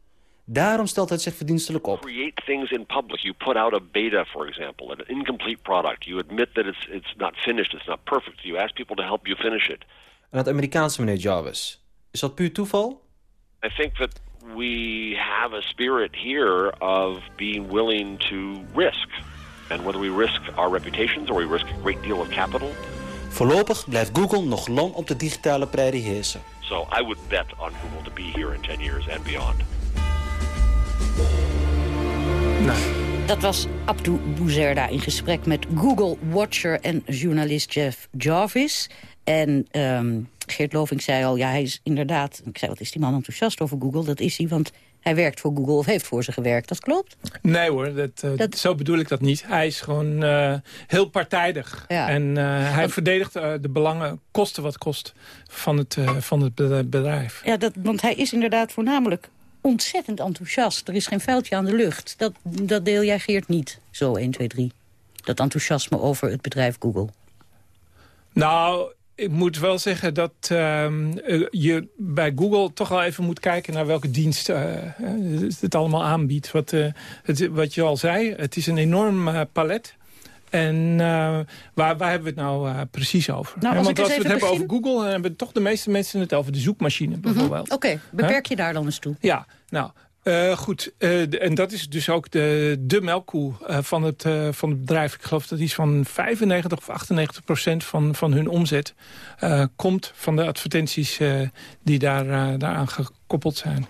Daarom stelt het zich verdienstelijk op. Create things in public. You put out a beta, for example, an incomplete product. You admit that it's it's not finished, it's not perfect. You ask people to help you finish it. En het Amerikaanse meneer Jarvis, is dat puur toeval? I think that we have a spirit here of being willing to risk. And whether we risk our reputations or we risk a great deal of capital. Voorlopig blijft Google nog lang op de digitale prairie heersen. So I would bet on Google to be here in 10 years and beyond. Dat was Abdou Bouzerda in gesprek met Google Watcher en journalist Jeff Jarvis. En ehm, Geert Loving zei al, ja, hij is inderdaad... Ik zei, wat is die man enthousiast over Google? Dat is hij, want hij werkt voor Google of heeft voor ze gewerkt. Dat klopt? Nee hoor, dat, uh, zo bedoel ik dat niet. Hij is gewoon uh, heel partijdig. Ja. En uh, hij verdedigt de belangen, kosten wat kost, van het, van het bedrijf. Ja, dat, want hij is inderdaad voornamelijk ontzettend enthousiast. Er is geen vuiltje aan de lucht. Dat, dat deel jij, Geert, niet. Zo 1, 2, 3. Dat enthousiasme over het bedrijf Google. Nou, ik moet wel zeggen dat uh, je bij Google toch wel even moet kijken... naar welke dienst uh, het allemaal aanbiedt. Wat, uh, het, wat je al zei, het is een enorm palet. En waar, waar hebben we het nou precies over? Nou, als Want als we het begin... hebben over Google... dan hebben toch de meeste mensen het over de zoekmachine bijvoorbeeld. Mm Oké, okay, beperk je daar dan eens toe. Ja, nou... Uh, goed, uh, en dat is dus ook de, de melkkoe uh, van, het, van het bedrijf. Ik geloof dat iets van 95 of 98 procent van, van hun omzet... komt van de advertenties die daar, daaraan gekoppeld zijn.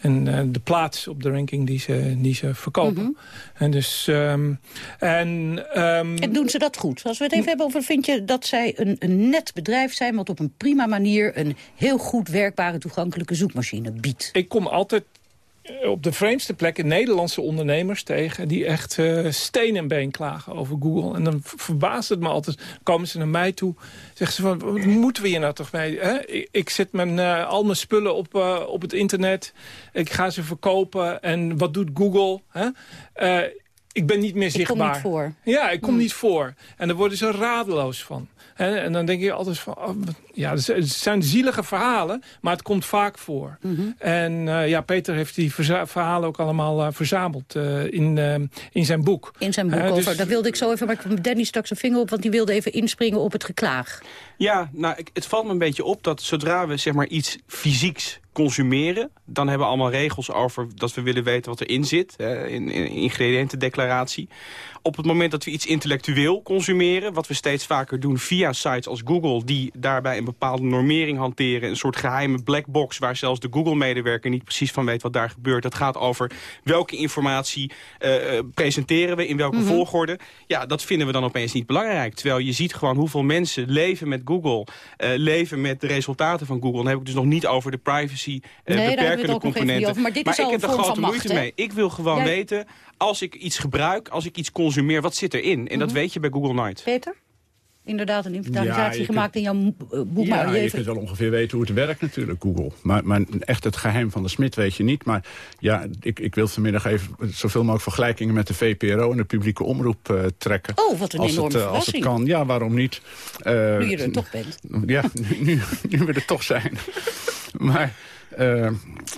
En de plaats op de ranking die ze, die ze verkopen. Mm -hmm. En dus... Um, en, um, en doen ze dat goed? Als we het even hebben over... vind je dat zij een, een net bedrijf zijn... wat op een prima manier een heel goed werkbare toegankelijke zoekmachine biedt? Ik kom altijd op de vreemdste plekken Nederlandse ondernemers tegen... die echt uh, steen en been klagen over Google. En dan verbaast het me altijd. komen ze naar mij toe. Zeggen ze van, wat moeten we hier nou toch mee? Hè? Ik, ik, zet mijn, uh, al mijn spullen op, uh, op het internet. Ik ga ze verkopen. En wat doet Google? Hè? ik ben niet meer zichtbaar. Ik kom niet voor. Ja, ik kom niet voor. En daar worden ze radeloos van. En, en dan denk je altijd van... Oh, ja, het zijn zielige verhalen, maar het komt vaak voor. Mhm. En uh, ja, Peter heeft die verhalen ook allemaal uh, verzameld uh, in, in zijn boek. In zijn boek over. Dus... Daar wilde ik zo even... Maar ik Danny stak zijn vinger op, want die wilde even inspringen op het geklaag. Ja, nou, ik, het valt me een beetje op dat zodra we zeg maar iets fysieks consumeren... dan hebben we allemaal regels over dat we willen weten wat erin zit. Hè, in, in ingrediëntendeclaratie. Op het moment dat we iets intellectueel consumeren... wat we steeds vaker doen via sites als Google... die daarbij een bepaalde normering hanteren... een soort geheime black box waar zelfs de Google-medewerker... niet precies van weet wat daar gebeurt. Dat gaat over welke informatie uh, presenteren we, in welke Mhm. volgorde. Ja, dat vinden we dan opeens niet belangrijk. Terwijl je ziet gewoon hoeveel mensen leven met Google... Uh, leven met de resultaten van Google. Dan heb ik dus nog niet over de privacy uh, Nee, beperkende componenten. over. Maar dit is ik heb er grote moeite mee. Ik wil gewoon weten, als ik iets gebruik, als ik iets consumeer, wat zit erin? En dat Mhm. weet je bij Google nooit. Peter? Inderdaad, een inventarisatie gemaakt in jouw eh, boek. Ja, maar je kunt wel ongeveer weten hoe het werkt natuurlijk, Google. Maar, maar echt het geheim van de smid weet je niet. Maar ja, ik, ik wil vanmiddag even zoveel mogelijk vergelijkingen met de VPRO en de publieke omroep eh, trekken. Oh, wat een als enorme het, eh, Als het kan, ja, waarom niet? Eh, Nu je er toch bent. <laughs> Ja, nu, nu, nu we er toch zijn. <laughs> maar eh,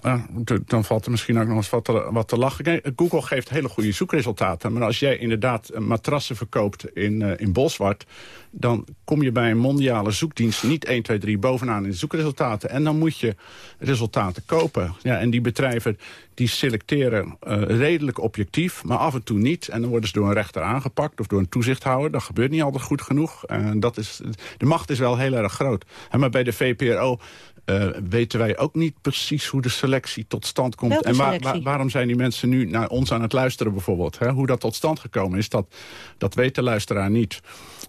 eh, dan valt er misschien ook nog eens wat te, wat te lachen. Google geeft hele goede zoekresultaten. Maar als jij inderdaad matrassen verkoopt in, eh, in Bolsward... dan kom je bij een mondiale zoekdienst niet 1, 2, 3 bovenaan in de zoekresultaten. En dan moet je resultaten kopen. Ja, en die bedrijven die selecteren redelijk objectief, maar af en toe niet. En dan worden ze door een rechter aangepakt of door een toezichthouder. Dat gebeurt niet altijd goed genoeg. En dat is, de macht is wel heel erg groot. Maar bij de VPRO eh, weten wij ook niet precies hoe de selectie tot stand komt. Welke en waar- selectie? waar- waarom zijn die mensen nu naar ons aan het luisteren bijvoorbeeld? Hè? Hoe dat tot stand gekomen is, dat, dat weet de luisteraar niet.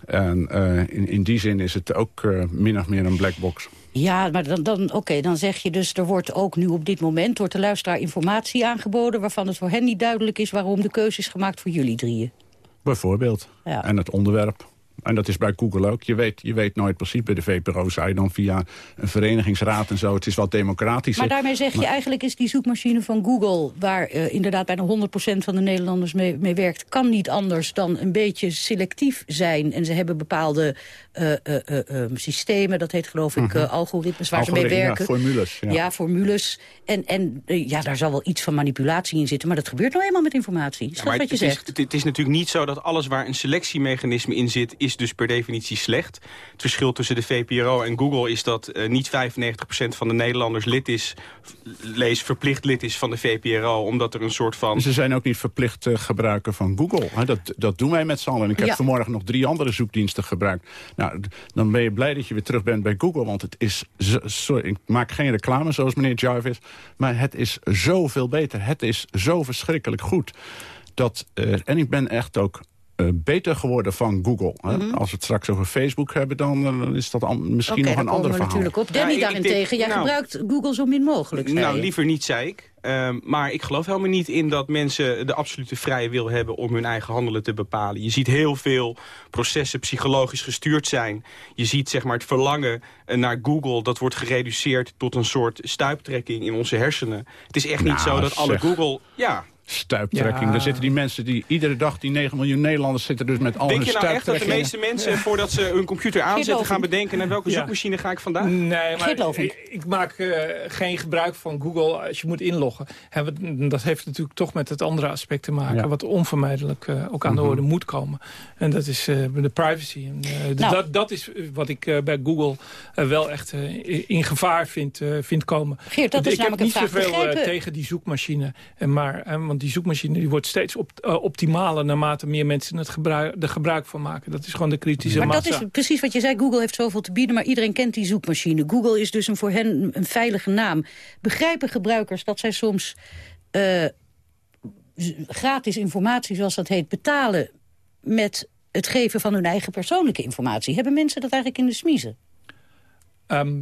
En eh, in, in die zin is het ook eh, min of meer een black box. Ja, maar dan, dan, oké, dan zeg je dus... er wordt ook nu op dit moment door de luisteraar informatie aangeboden... waarvan het voor hen niet duidelijk is waarom de keuze is gemaakt voor jullie drieën. Bijvoorbeeld. Ja. En het onderwerp. En dat is bij Google ook. Je weet, je weet nooit precies bij de VPRO. Je dan via een verenigingsraad en zo. Het is wat democratischer. Maar daarmee zeg je Maar- eigenlijk is die zoekmachine van Google... waar eh, inderdaad bijna 100% van de Nederlanders mee, mee werkt... kan niet anders dan een beetje selectief zijn. En ze hebben bepaalde eh, eh, eh, eh, systemen, dat heet geloof ik Mhm. algoritmes waar ze mee Algoritme, ja, werken. formules, ja. formules. En, en ja, daar zal wel iets van manipulatie in zitten. Maar dat gebeurt nou eenmaal met informatie. Is Ja, dat maar wat je het, is, zegt? het, het is natuurlijk niet zo dat alles waar een selectiemechanisme in zit... is dus per definitie slecht. Het verschil tussen de VPRO en Google is dat uh, niet 95% van de Nederlanders lid is, lees verplicht lid is van de VPRO, omdat er een soort van... Ze zijn ook niet verplicht uh, gebruiker van Google. Hè? Dat, dat doen wij met z'n allen. Ik heb vanmorgen nog drie andere zoekdiensten gebruikt. Nou, dan ben je blij dat je weer terug bent bij Google, want het is... Sorry, ik maak geen reclame zoals meneer Jarvis, maar het is zoveel beter. Het is zo verschrikkelijk goed. Dat, uh, en ik ben echt ook uh, beter geworden van Google. Mm -hmm. Als we het straks over Facebook hebben, dan uh, is dat misschien okay, nog een ander verhaal. natuurlijk op. Danny ja, daarentegen, jij nou, gebruikt Google zo min mogelijk. Nou, liever niet, zei ik. Uh, maar ik geloof helemaal niet in dat mensen de absolute vrije wil hebben... om hun eigen handelen te bepalen. Je ziet heel veel processen psychologisch gestuurd zijn. Je ziet zeg maar, het verlangen naar Google... dat wordt gereduceerd tot een soort stuiptrekking in onze hersenen. Het is echt niet nou, zo dat zeg. alle Google... Ja, stuiptrekking. Ja. Daar zitten die mensen die iedere dag, die 9 miljoen Nederlanders zitten dus met al Denk hun je nou echt dat de meeste mensen, voordat ze hun computer aanzetten, gaan bedenken naar welke Ja. zoekmachine ga ik vandaag? Nee, maar ik, ik maak eh, geen gebruik van Google als je moet inloggen. Dat heeft natuurlijk toch met het andere aspect te maken... Ja. wat onvermijdelijk eh, ook aan de Mhm. orde moet komen. En dat is eh, de privacy. En, eh, Nou. dat, dat is wat ik eh, bij Google wel echt in- gevaar vind, eh, vind komen. Geert, dat is ik heb namelijk niet een vraag. zoveel eh, tegen die zoekmachine. Maar, want die zoekmachine die wordt steeds op, eh, optimaler... naarmate meer mensen het gebruik, er gebruik van maken. Dat is gewoon de kritische Maar massa. dat is precies wat je zei. Google heeft zoveel te bieden, maar iedereen kent die zoekmachine. Google is dus een, voor hen een veilige naam. Begrijpen gebruikers dat zij soms eh, gratis informatie, zoals dat heet, betalen... met het geven van hun eigen persoonlijke informatie? Hebben mensen dat eigenlijk in de smiezen? Ehm,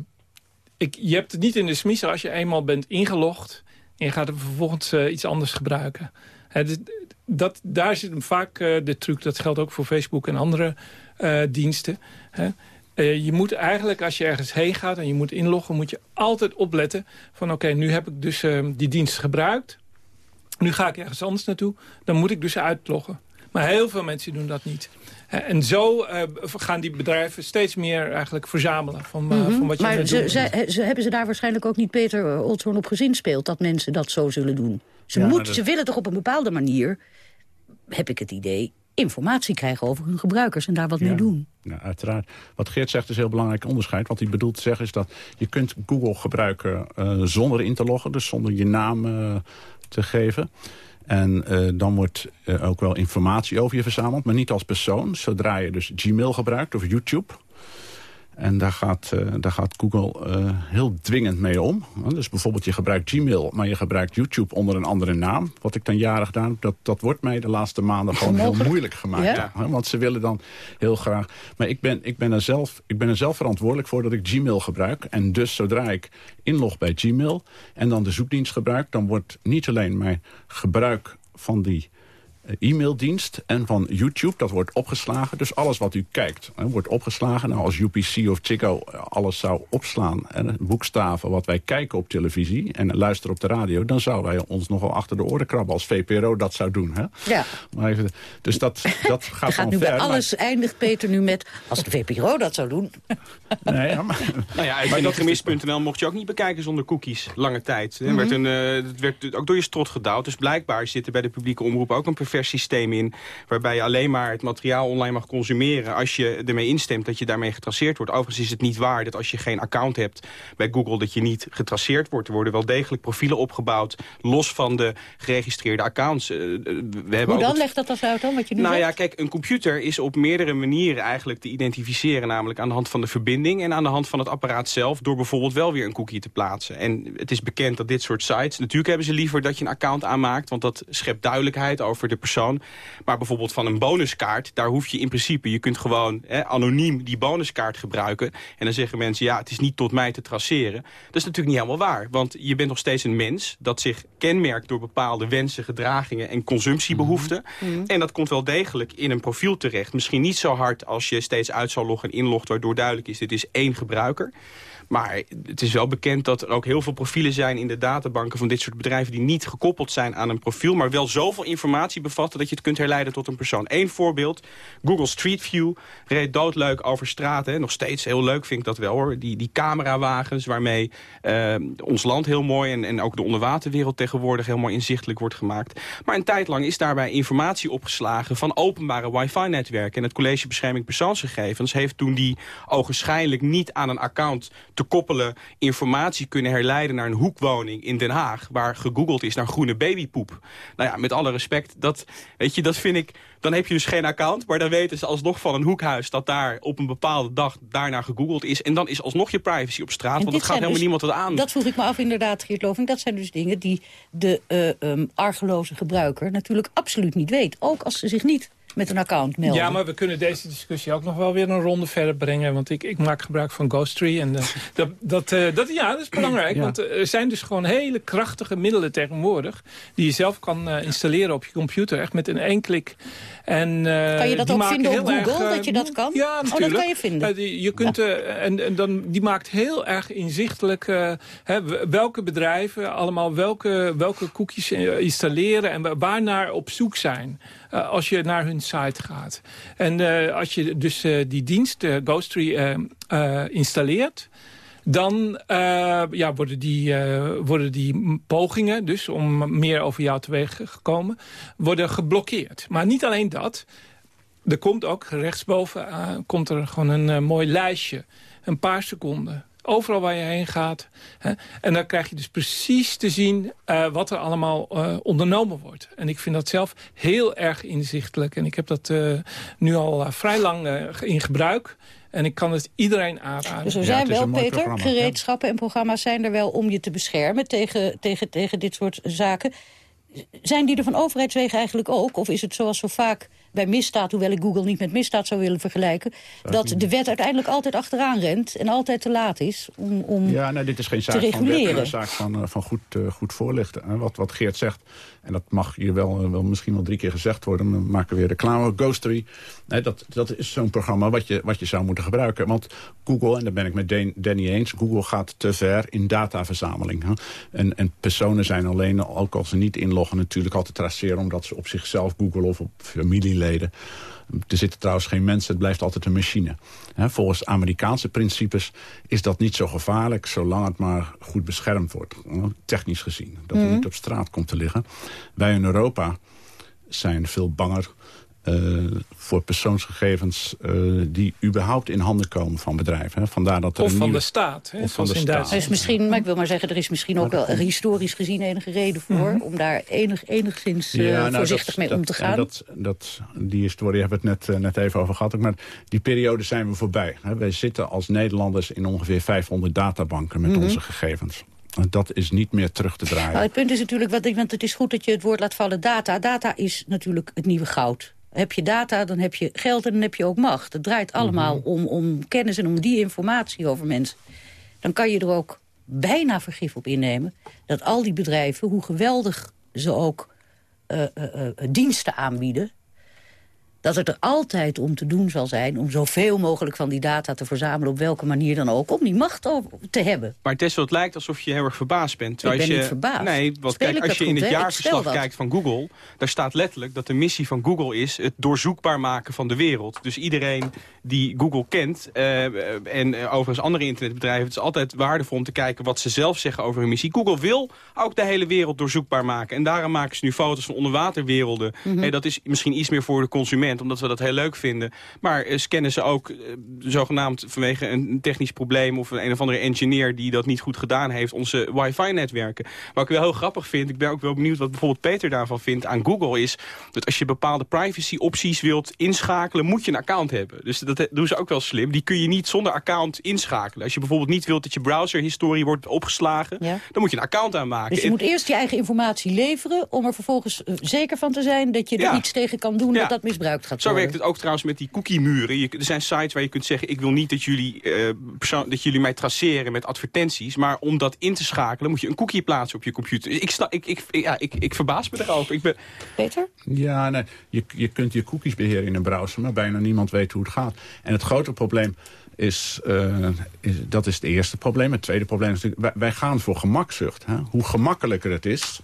ik, je hebt het niet in de smiezen als je eenmaal bent ingelogd... en je gaat er vervolgens eh, iets anders gebruiken. Dus dat, daar zit hem vaak eh, de truc. Dat geldt ook voor Facebook en andere eh, diensten. Je moet eigenlijk, als je ergens heen gaat en je moet inloggen... moet je altijd opletten van oké, nu heb ik dus eh, die dienst gebruikt. Nu ga ik ergens anders naartoe. Dan moet ik dus uitloggen. Maar heel veel mensen doen dat niet. Hè, En zo eh, gaan die bedrijven steeds meer eigenlijk verzamelen van, eh, Mhm. van wat je maar ze, ze, ze, hebben ze daar waarschijnlijk ook niet Peter eh, Oldshoorn op gezinspeeld... dat mensen dat zo zullen doen? Ze, Ja, moeten, dat- ze willen toch op een bepaalde manier, heb ik het idee... informatie krijgen over hun gebruikers en daar wat mee Ja. doen. Nou, uiteraard. Wat Geert zegt is een heel belangrijk onderscheid. Wat hij bedoelt te zeggen is dat je kunt Google gebruiken eh, zonder in te loggen. Dus zonder je naam eh, te geven. En eh, dan wordt eh, ook wel informatie over je verzameld. Maar niet als persoon. Zodra je dus Gmail gebruikt of YouTube... En daar gaat, eh, daar gaat Google eh, heel dwingend mee om. Dus bijvoorbeeld je gebruikt Gmail, maar je gebruikt YouTube onder een andere naam. Wat ik dan jaren gedaan heb, dat, dat wordt mij de laatste maanden gewoon heel moeilijk gemaakt. Ja? Want ze willen dan heel graag... Maar ik ben, ik, ben er zelf, ik ben er zelf verantwoordelijk voor dat ik Gmail gebruik. En dus zodra ik inlog bij Gmail en dan de zoekdienst gebruik... dan wordt niet alleen mijn gebruik van die e-maildienst en van YouTube. Dat wordt opgeslagen. Dus alles wat u kijkt hè, wordt opgeslagen. Nou, als UPC of Chico alles zou opslaan... en boekstaven wat wij kijken op televisie en luisteren op de radio... dan zouden wij ons nogal achter de oren krabben als VPRO dat zou doen. Hè? Ja. Maar even, dus dat, dat <laughs> gaat gaat nu bij ver, maar- alles, eindigt Peter nu met... als de VPRO dat zou doen. <laughs> Nee, ja, maar, <laughs> Nou ja, mocht je ook niet bekijken zonder cookies. Lange tijd. Mhm. werd een, eh, het werd ook door je strot gedouwd. Dus blijkbaar zit er bij de publieke omroep ook een pervers systeem in... waarbij je alleen maar het materiaal online mag consumeren... als je ermee instemt dat je daarmee getraceerd wordt. Overigens is het niet waar dat als je geen account hebt bij Google... dat je niet getraceerd wordt. Er worden wel degelijk profielen opgebouwd... los van de geregistreerde accounts. Eh, eh, we hebben Hoe dan? het- Leg dat eens uit dan, wat je nu nou ja, kijk, een computer is op meerdere manieren eigenlijk te identificeren. Namelijk aan de hand van de verbinding en aan de hand van het apparaat zelf. Door bijvoorbeeld wel weer een cookie te plaatsen. En het is bekend dat dit soort sites... Natuurlijk hebben ze liever dat je een account aanmaakt. Want dat schept duidelijkheid over de persoon. Maar bijvoorbeeld van een bonuskaart, daar hoef je in principe... Je kunt gewoon hè, anoniem die bonuskaart gebruiken. En dan zeggen mensen, ja, het is niet tot mij te traceren. Dat is natuurlijk niet helemaal waar. Want je bent nog steeds een mens dat zich kenmerkt door bepaalde wensen, gedragingen en consumptiebehoeften. Mhm. En dat komt wel degelijk in een profiel terecht. Misschien niet zo hard als je steeds uit zal loggen en inlogt... waardoor duidelijk is, dit is één gebruiker. Maar het is wel bekend dat er ook heel veel profielen zijn in de databanken van dit soort bedrijven... die niet gekoppeld zijn aan een profiel... maar wel zoveel informatie bevatten dat je het kunt herleiden tot een persoon. Eén voorbeeld, Google Street View reed doodleuk over straten. Nog steeds heel leuk vind ik dat wel hoor. Die, die camerawagens waarmee uh, ons land heel mooi... En, en ook de onderwaterwereld tegenwoordig heel mooi inzichtelijk wordt gemaakt. Maar een tijd lang is daarbij informatie opgeslagen... van openbare wifi-netwerken. En het College Bescherming Persoonsgegevens heeft toen die ogenschijnlijk niet aan een account te koppelen... informatie kunnen herleiden naar een hoekwoning in Den Haag... waar gegoogeld is naar groene babypoep. Nou ja, met alle respect, dat, weet je, dat vind ik... Dan heb je dus geen account, maar dan weten ze alsnog van een hoekhuis... dat daar op een bepaalde dag daarna gegoogeld is. En dan is alsnog je privacy op straat, want het gaat helemaal dus, niemand wat aan. Dat vroeg ik me af inderdaad, Geert Loving. Dat zijn dus dingen die de uh, um, argeloze gebruiker natuurlijk absoluut niet weet. Ook als ze zich niet met een account melden. Ja, maar we kunnen deze discussie ook nog wel weer een ronde verder brengen. Want ik, ik maak gebruik van Ghosttree. En uh, <laughs> dat, dat, uh, dat, ja, dat is belangrijk. Want er zijn dus gewoon hele krachtige middelen tegenwoordig... die je zelf kan uh, installeren op je computer. Echt met een één klik. En, kan je dat ook vinden op Google, dat je dat kan? Ja, natuurlijk. Oh, dat kan je vinden. je kunt, en, en dan, die maakt heel erg inzichtelijk... Hè, welke bedrijven allemaal welke, welke cookies installeren... en waarnaar op zoek zijn. Als je naar hun site gaat. En uh, als je dus uh, die dienst, Ghosttree, installeert... dan ja, worden, die, worden die pogingen, dus om meer over jou te wegen gekomen... worden geblokkeerd. Maar niet alleen dat... Er komt ook rechtsboven komt er gewoon een mooi lijstje. Een paar seconden Overal waar je heen gaat. Hè? En dan krijg je dus precies te zien uh, wat er allemaal uh, ondernomen wordt. En ik vind dat zelf heel erg inzichtelijk. En ik heb dat uh, nu al vrij lang in gebruik. En ik kan het iedereen aanraden. Dus er zijn wel, Peter, gereedschappen en programma's zijn er wel om je te beschermen tegen, tegen, tegen dit soort zaken. Zijn die er van overheidswegen eigenlijk ook? Of is het zoals zo vaak bij misdaad, hoewel ik Google niet met misdaad zou willen vergelijken... dat de wet uiteindelijk altijd achteraan rent en altijd te laat is om, om Ja, nou, dit is geen zaak van wet, een zaak van, uh, van goed, uh, goed voorlichten. Wat, wat Geert zegt, en dat mag hier wel, uh, wel misschien wel drie keer gezegd worden... we maken weer reclame, Ghostery. Nee, dat, dat is zo'n programma wat je, wat je zou moeten gebruiken. Want Google, en daar ben ik met Danny eens... Google gaat te ver in dataverzameling. Hè? En, en personen zijn alleen, ook als ze niet inloggen... natuurlijk altijd traceren omdat ze op zichzelf Google of op familie er zitten trouwens geen mensen, het blijft altijd een machine. volgens Amerikaanse principes is dat niet zo gevaarlijk... zolang het maar goed beschermd wordt, technisch gezien. Dat het mhm. niet op straat komt te liggen. Wij in Europa zijn veel banger uh, voor persoonsgegevens uh, die überhaupt in handen komen van bedrijven. Hè. Vandaar dat er of van nieuwe... de staat. Hè, of van de staat. Er is misschien, maar ik wil maar zeggen, er is misschien ook wel historisch gezien enige reden voor... Mm -hmm. om daar enig, enigszins uh, ja, nou, voorzichtig dat, mee om te gaan. Dat, dat, die historie hebben we het net, net even over gehad. Maar die periode zijn we voorbij. Hè. Wij zitten als Nederlanders in ongeveer 500 databanken met mm -hmm. onze gegevens. Dat is niet meer terug te draaien. Nou, het punt is natuurlijk, want het is goed dat je het woord laat vallen, data. Data is natuurlijk het nieuwe goud. Heb je data, dan heb je geld en dan heb je ook macht. Het draait allemaal mm -hmm. om, om kennis en om die informatie over mensen. Dan kan je er ook bijna vergif op innemen... dat al die bedrijven, hoe geweldig ze ook uh, uh, uh, diensten aanbieden dat het er altijd om te doen zal zijn... om zoveel mogelijk van die data te verzamelen... op welke manier dan ook, om die macht te hebben. Maar Tessel, het lijkt alsof je heel erg verbaasd bent. Ik ben je, niet verbaasd. Nee, want kijk, als je in het jaarverslag kijkt van Google... daar staat letterlijk dat de missie van Google is... het doorzoekbaar maken van de wereld. Dus iedereen die Google kent... Uh, en uh, overigens andere internetbedrijven... het is altijd waardevol om te kijken wat ze zelf zeggen over hun missie. Google wil ook de hele wereld doorzoekbaar maken. En daarom maken ze nu foto's van onderwaterwerelden. Mm -hmm. hey, dat is misschien iets meer voor de consument omdat we dat heel leuk vinden. Maar uh, scannen ze ook uh, zogenaamd vanwege een technisch probleem... of een, een of andere engineer die dat niet goed gedaan heeft... onze wifi-netwerken. Wat ik wel heel grappig vind, ik ben ook wel benieuwd... wat bijvoorbeeld Peter daarvan vindt aan Google is... dat als je bepaalde privacy-opties wilt inschakelen... moet je een account hebben. Dus dat doen ze ook wel slim. Die kun je niet zonder account inschakelen. Als je bijvoorbeeld niet wilt dat je browserhistorie wordt opgeslagen... Ja. dan moet je een account aanmaken. Dus je moet eerst je eigen informatie leveren... om er vervolgens zeker van te zijn dat je er ja. iets tegen kan doen... dat dat misbruikt gaat Zo werkt het ook trouwens met die cookie-muren. Er zijn sites waar je kunt zeggen... ik wil niet dat jullie, uh, dat jullie mij traceren met advertenties... maar om dat in te schakelen moet je een cookie plaatsen op je computer. Ik, sta, ik, ik, ja, ik, ik verbaas me erover. Ik ben... Peter? Ja, nee, je, je kunt je cookies beheren in een browser... maar bijna niemand weet hoe het gaat. En het grote probleem... Is, uh, is, dat is het eerste probleem. Het tweede probleem is natuurlijk, wij, wij gaan voor gemakzucht. Hè? Hoe gemakkelijker het is,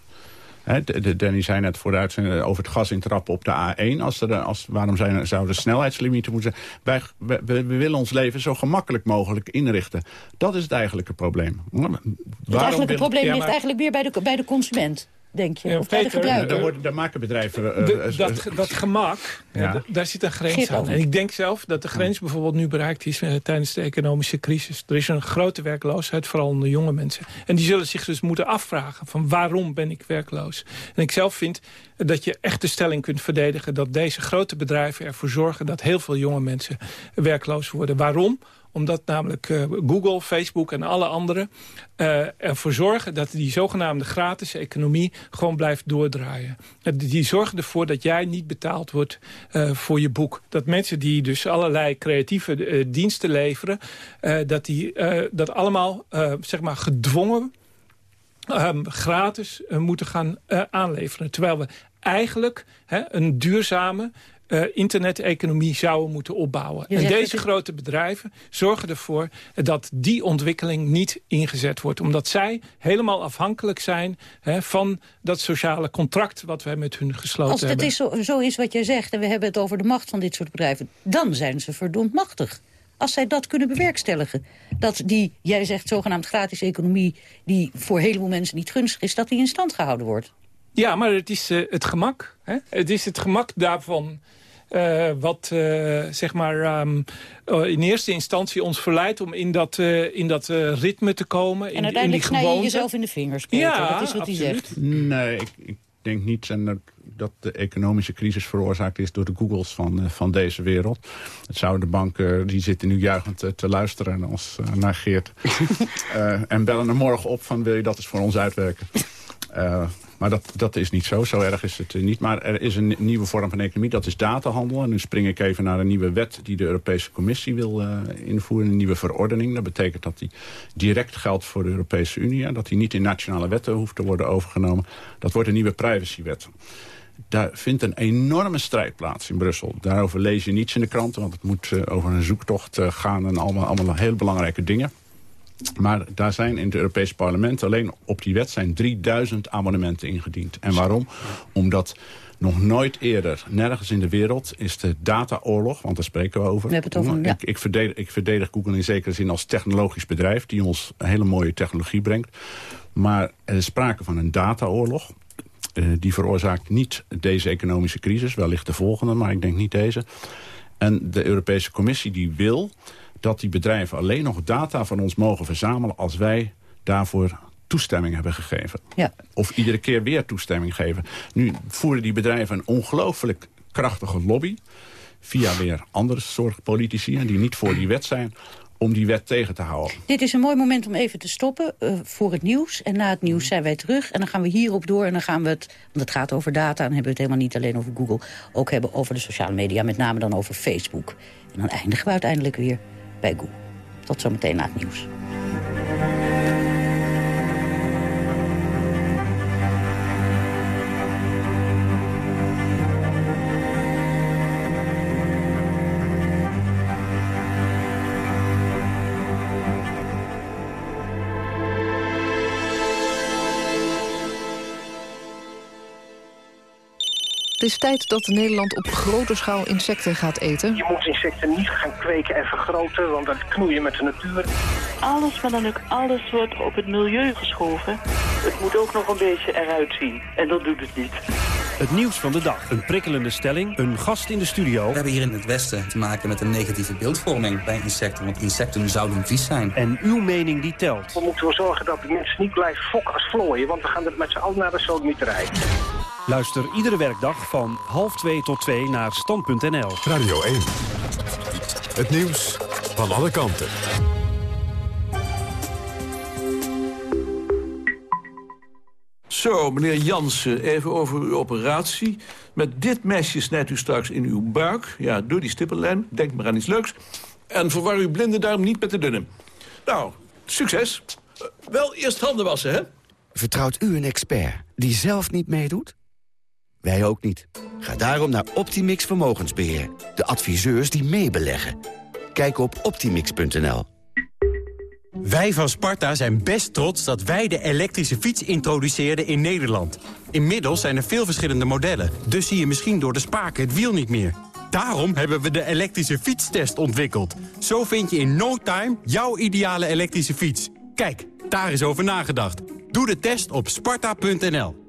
De, Danny zei net vooruit eh, over het gas intrappen op de A1. Als er, als, waarom zijn, zouden snelheidslimieten moeten zijn? Wij, we, willen ons leven zo gemakkelijk mogelijk inrichten. Dat is het eigenlijke probleem. Waarom Het eigenlijke wil- probleem ligt eigenlijk meer bij de, bij de consument, denk je. Ja, of bij de Peter, gebruiker. Daar, worden, daar maken bedrijven... eh, De- eh, dat, dat gemak, Ja. eh, daar zit een grens Geert aan. En ik denk zelf dat de grens bijvoorbeeld nu bereikt is eh, tijdens de economische crisis. Er is een grote werkloosheid, vooral onder jonge mensen. En die zullen zich dus moeten afvragen van waarom ben ik werkloos? En ik zelf vind dat je echt de stelling kunt verdedigen... dat deze grote bedrijven ervoor zorgen dat heel veel jonge mensen werkloos worden. Waarom? Omdat namelijk eh, Google, Facebook en alle anderen eh, ervoor zorgen dat die zogenaamde gratis economie gewoon blijft doordraaien. Die zorgen ervoor dat jij niet betaald wordt eh, voor je boek. Dat mensen die dus allerlei creatieve diensten leveren, dat die dat allemaal zeg maar gedwongen ehm, gratis moeten gaan aanleveren. Terwijl we eigenlijk hè, een duurzame eh, internet-economie zouden moeten opbouwen. Je en deze het- grote bedrijven zorgen ervoor dat die ontwikkeling niet ingezet wordt. Omdat zij helemaal afhankelijk zijn hè, van dat sociale contract wat wij met hun gesloten Als het hebben. is zo, zo is wat jij zegt, en we hebben het over de macht van dit soort bedrijven... dan zijn ze verdomd machtig. Als zij dat kunnen bewerkstelligen. Dat die, jij zegt zogenaamd gratis economie... die voor een heleboel mensen niet gunstig is, dat die in stand gehouden wordt. Ja, maar het is eh, het gemak. Hè? Het is het gemak daarvan eh, wat eh, zeg maar ehm, eh, in eerste instantie ons verleidt om in dat, eh, in dat eh, ritme te komen. in, En uiteindelijk in die snij je gewoonte. jezelf in de vingers, Peter. Ja, dat is wat hij absoluut. zegt. Nee, ik, ik denk niet en dat, dat de economische crisis veroorzaakt is door de Googles van, van deze wereld. Het zouden de banken, die zitten nu juichend te, te luisteren naar ons, naar Geert. <laughs> Eh, en bellen er morgen op van wil je dat eens voor ons uitwerken. Eh, maar dat, dat is niet zo, zo erg is het eh, niet. Maar er is een nieuwe vorm van economie, dat is datahandel. En nu spring ik even naar een nieuwe wet die de Europese Commissie wil eh, invoeren. Een nieuwe verordening. Dat betekent dat die direct geldt voor de Europese Unie. En dat die niet in nationale wetten hoeft te worden overgenomen. Dat wordt een nieuwe privacywet. Daar vindt een enorme strijd plaats in Brussel. Daarover lees je niets in de kranten, want het moet eh, over een zoektocht gaan... en allemaal, allemaal heel belangrijke dingen. Maar daar zijn in het Europese parlement alleen op die wet zijn 3000 amendementen ingediend. En waarom? Omdat nog nooit eerder, nergens in de wereld, is de dataoorlog, want daar spreken we over. We hebben het over, ja. ik, ik, verdedig, ik verdedig Google in zekere zin als technologisch bedrijf die ons hele mooie technologie brengt. Maar er is sprake van een dataoorlog. Eh, die veroorzaakt niet deze economische crisis, wellicht de volgende, maar ik denk niet deze. En de Europese Commissie die wil dat die bedrijven alleen nog data van ons mogen verzamelen... als wij daarvoor toestemming hebben gegeven. Ja. Of iedere keer weer toestemming geven. Nu voeren die bedrijven een ongelooflijk krachtige lobby... via weer andere soort politici en die niet voor die wet zijn... om die wet tegen te houden. Dit is een mooi moment om even te stoppen eh, voor het nieuws. En na het nieuws zijn wij terug. En dan gaan we hierop door. En dan gaan we het, want het gaat over data. En hebben we het helemaal niet alleen over Google. Ook hebben over de sociale media. Met name dan over Facebook. En dan eindigen we uiteindelijk weer bij. Tot zometeen na het nieuws. Is tijd dat Nederland op grote schaal insecten gaat eten. Je moet insecten niet gaan kweken en vergroten, want dat knoeien met de natuur. Alles, maar dan ook alles wordt op het milieu geschoven. Het moet ook nog een beetje eruit zien. En dat doet het niet. Het nieuws van de dag. Een prikkelende stelling. Een gast in de studio. We hebben hier in het Westen te maken met een negatieve beeldvorming bij insecten. Want insecten zouden vies zijn. En uw mening die telt. We moeten ervoor zorgen dat de mensen niet blijven fokken als vlooien, want we gaan er met z'n allen naar de sodomieterij. Luister iedere werkdag van half 2 tot 2 naar stand.nl. Radio 1. Het nieuws van alle kanten. Zo, meneer Jansen, even over uw operatie. Met dit mesje snijdt u straks in uw buik. Ja, door die stippenlijn. Denk maar aan iets leuks. En verwar uw blinde duim niet met de dunne. Nou, succes. Wel eerst handen wassen, hè? Vertrouwt u een expert die zelf niet meedoet? Wij ook niet. Ga daarom naar Optimix Vermogensbeheer. De adviseurs die meebeleggen. Kijk op optimix.nl. Wij van Sparta zijn best trots dat wij de elektrische fiets introduceerden in Nederland. Inmiddels zijn er veel verschillende modellen, dus zie je misschien door de spaken het wiel niet meer. Daarom hebben we de elektrische fietstest ontwikkeld. Zo vind je in no time jouw ideale elektrische fiets. Kijk, daar is over nagedacht. Doe de test op sparta.nl.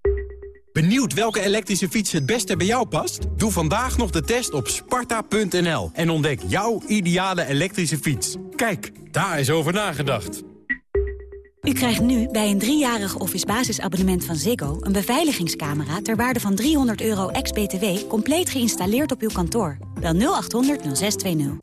Benieuwd welke elektrische fiets het beste bij jou past? Doe vandaag nog de test op sparta.nl en ontdek jouw ideale elektrische fiets. Kijk, daar is over nagedacht. U krijgt nu bij een driejarig Office basisabonnement van Ziggo... een beveiligingscamera ter waarde van 300 euro ex-BTW... compleet geïnstalleerd op uw kantoor. Bel 0800 0620.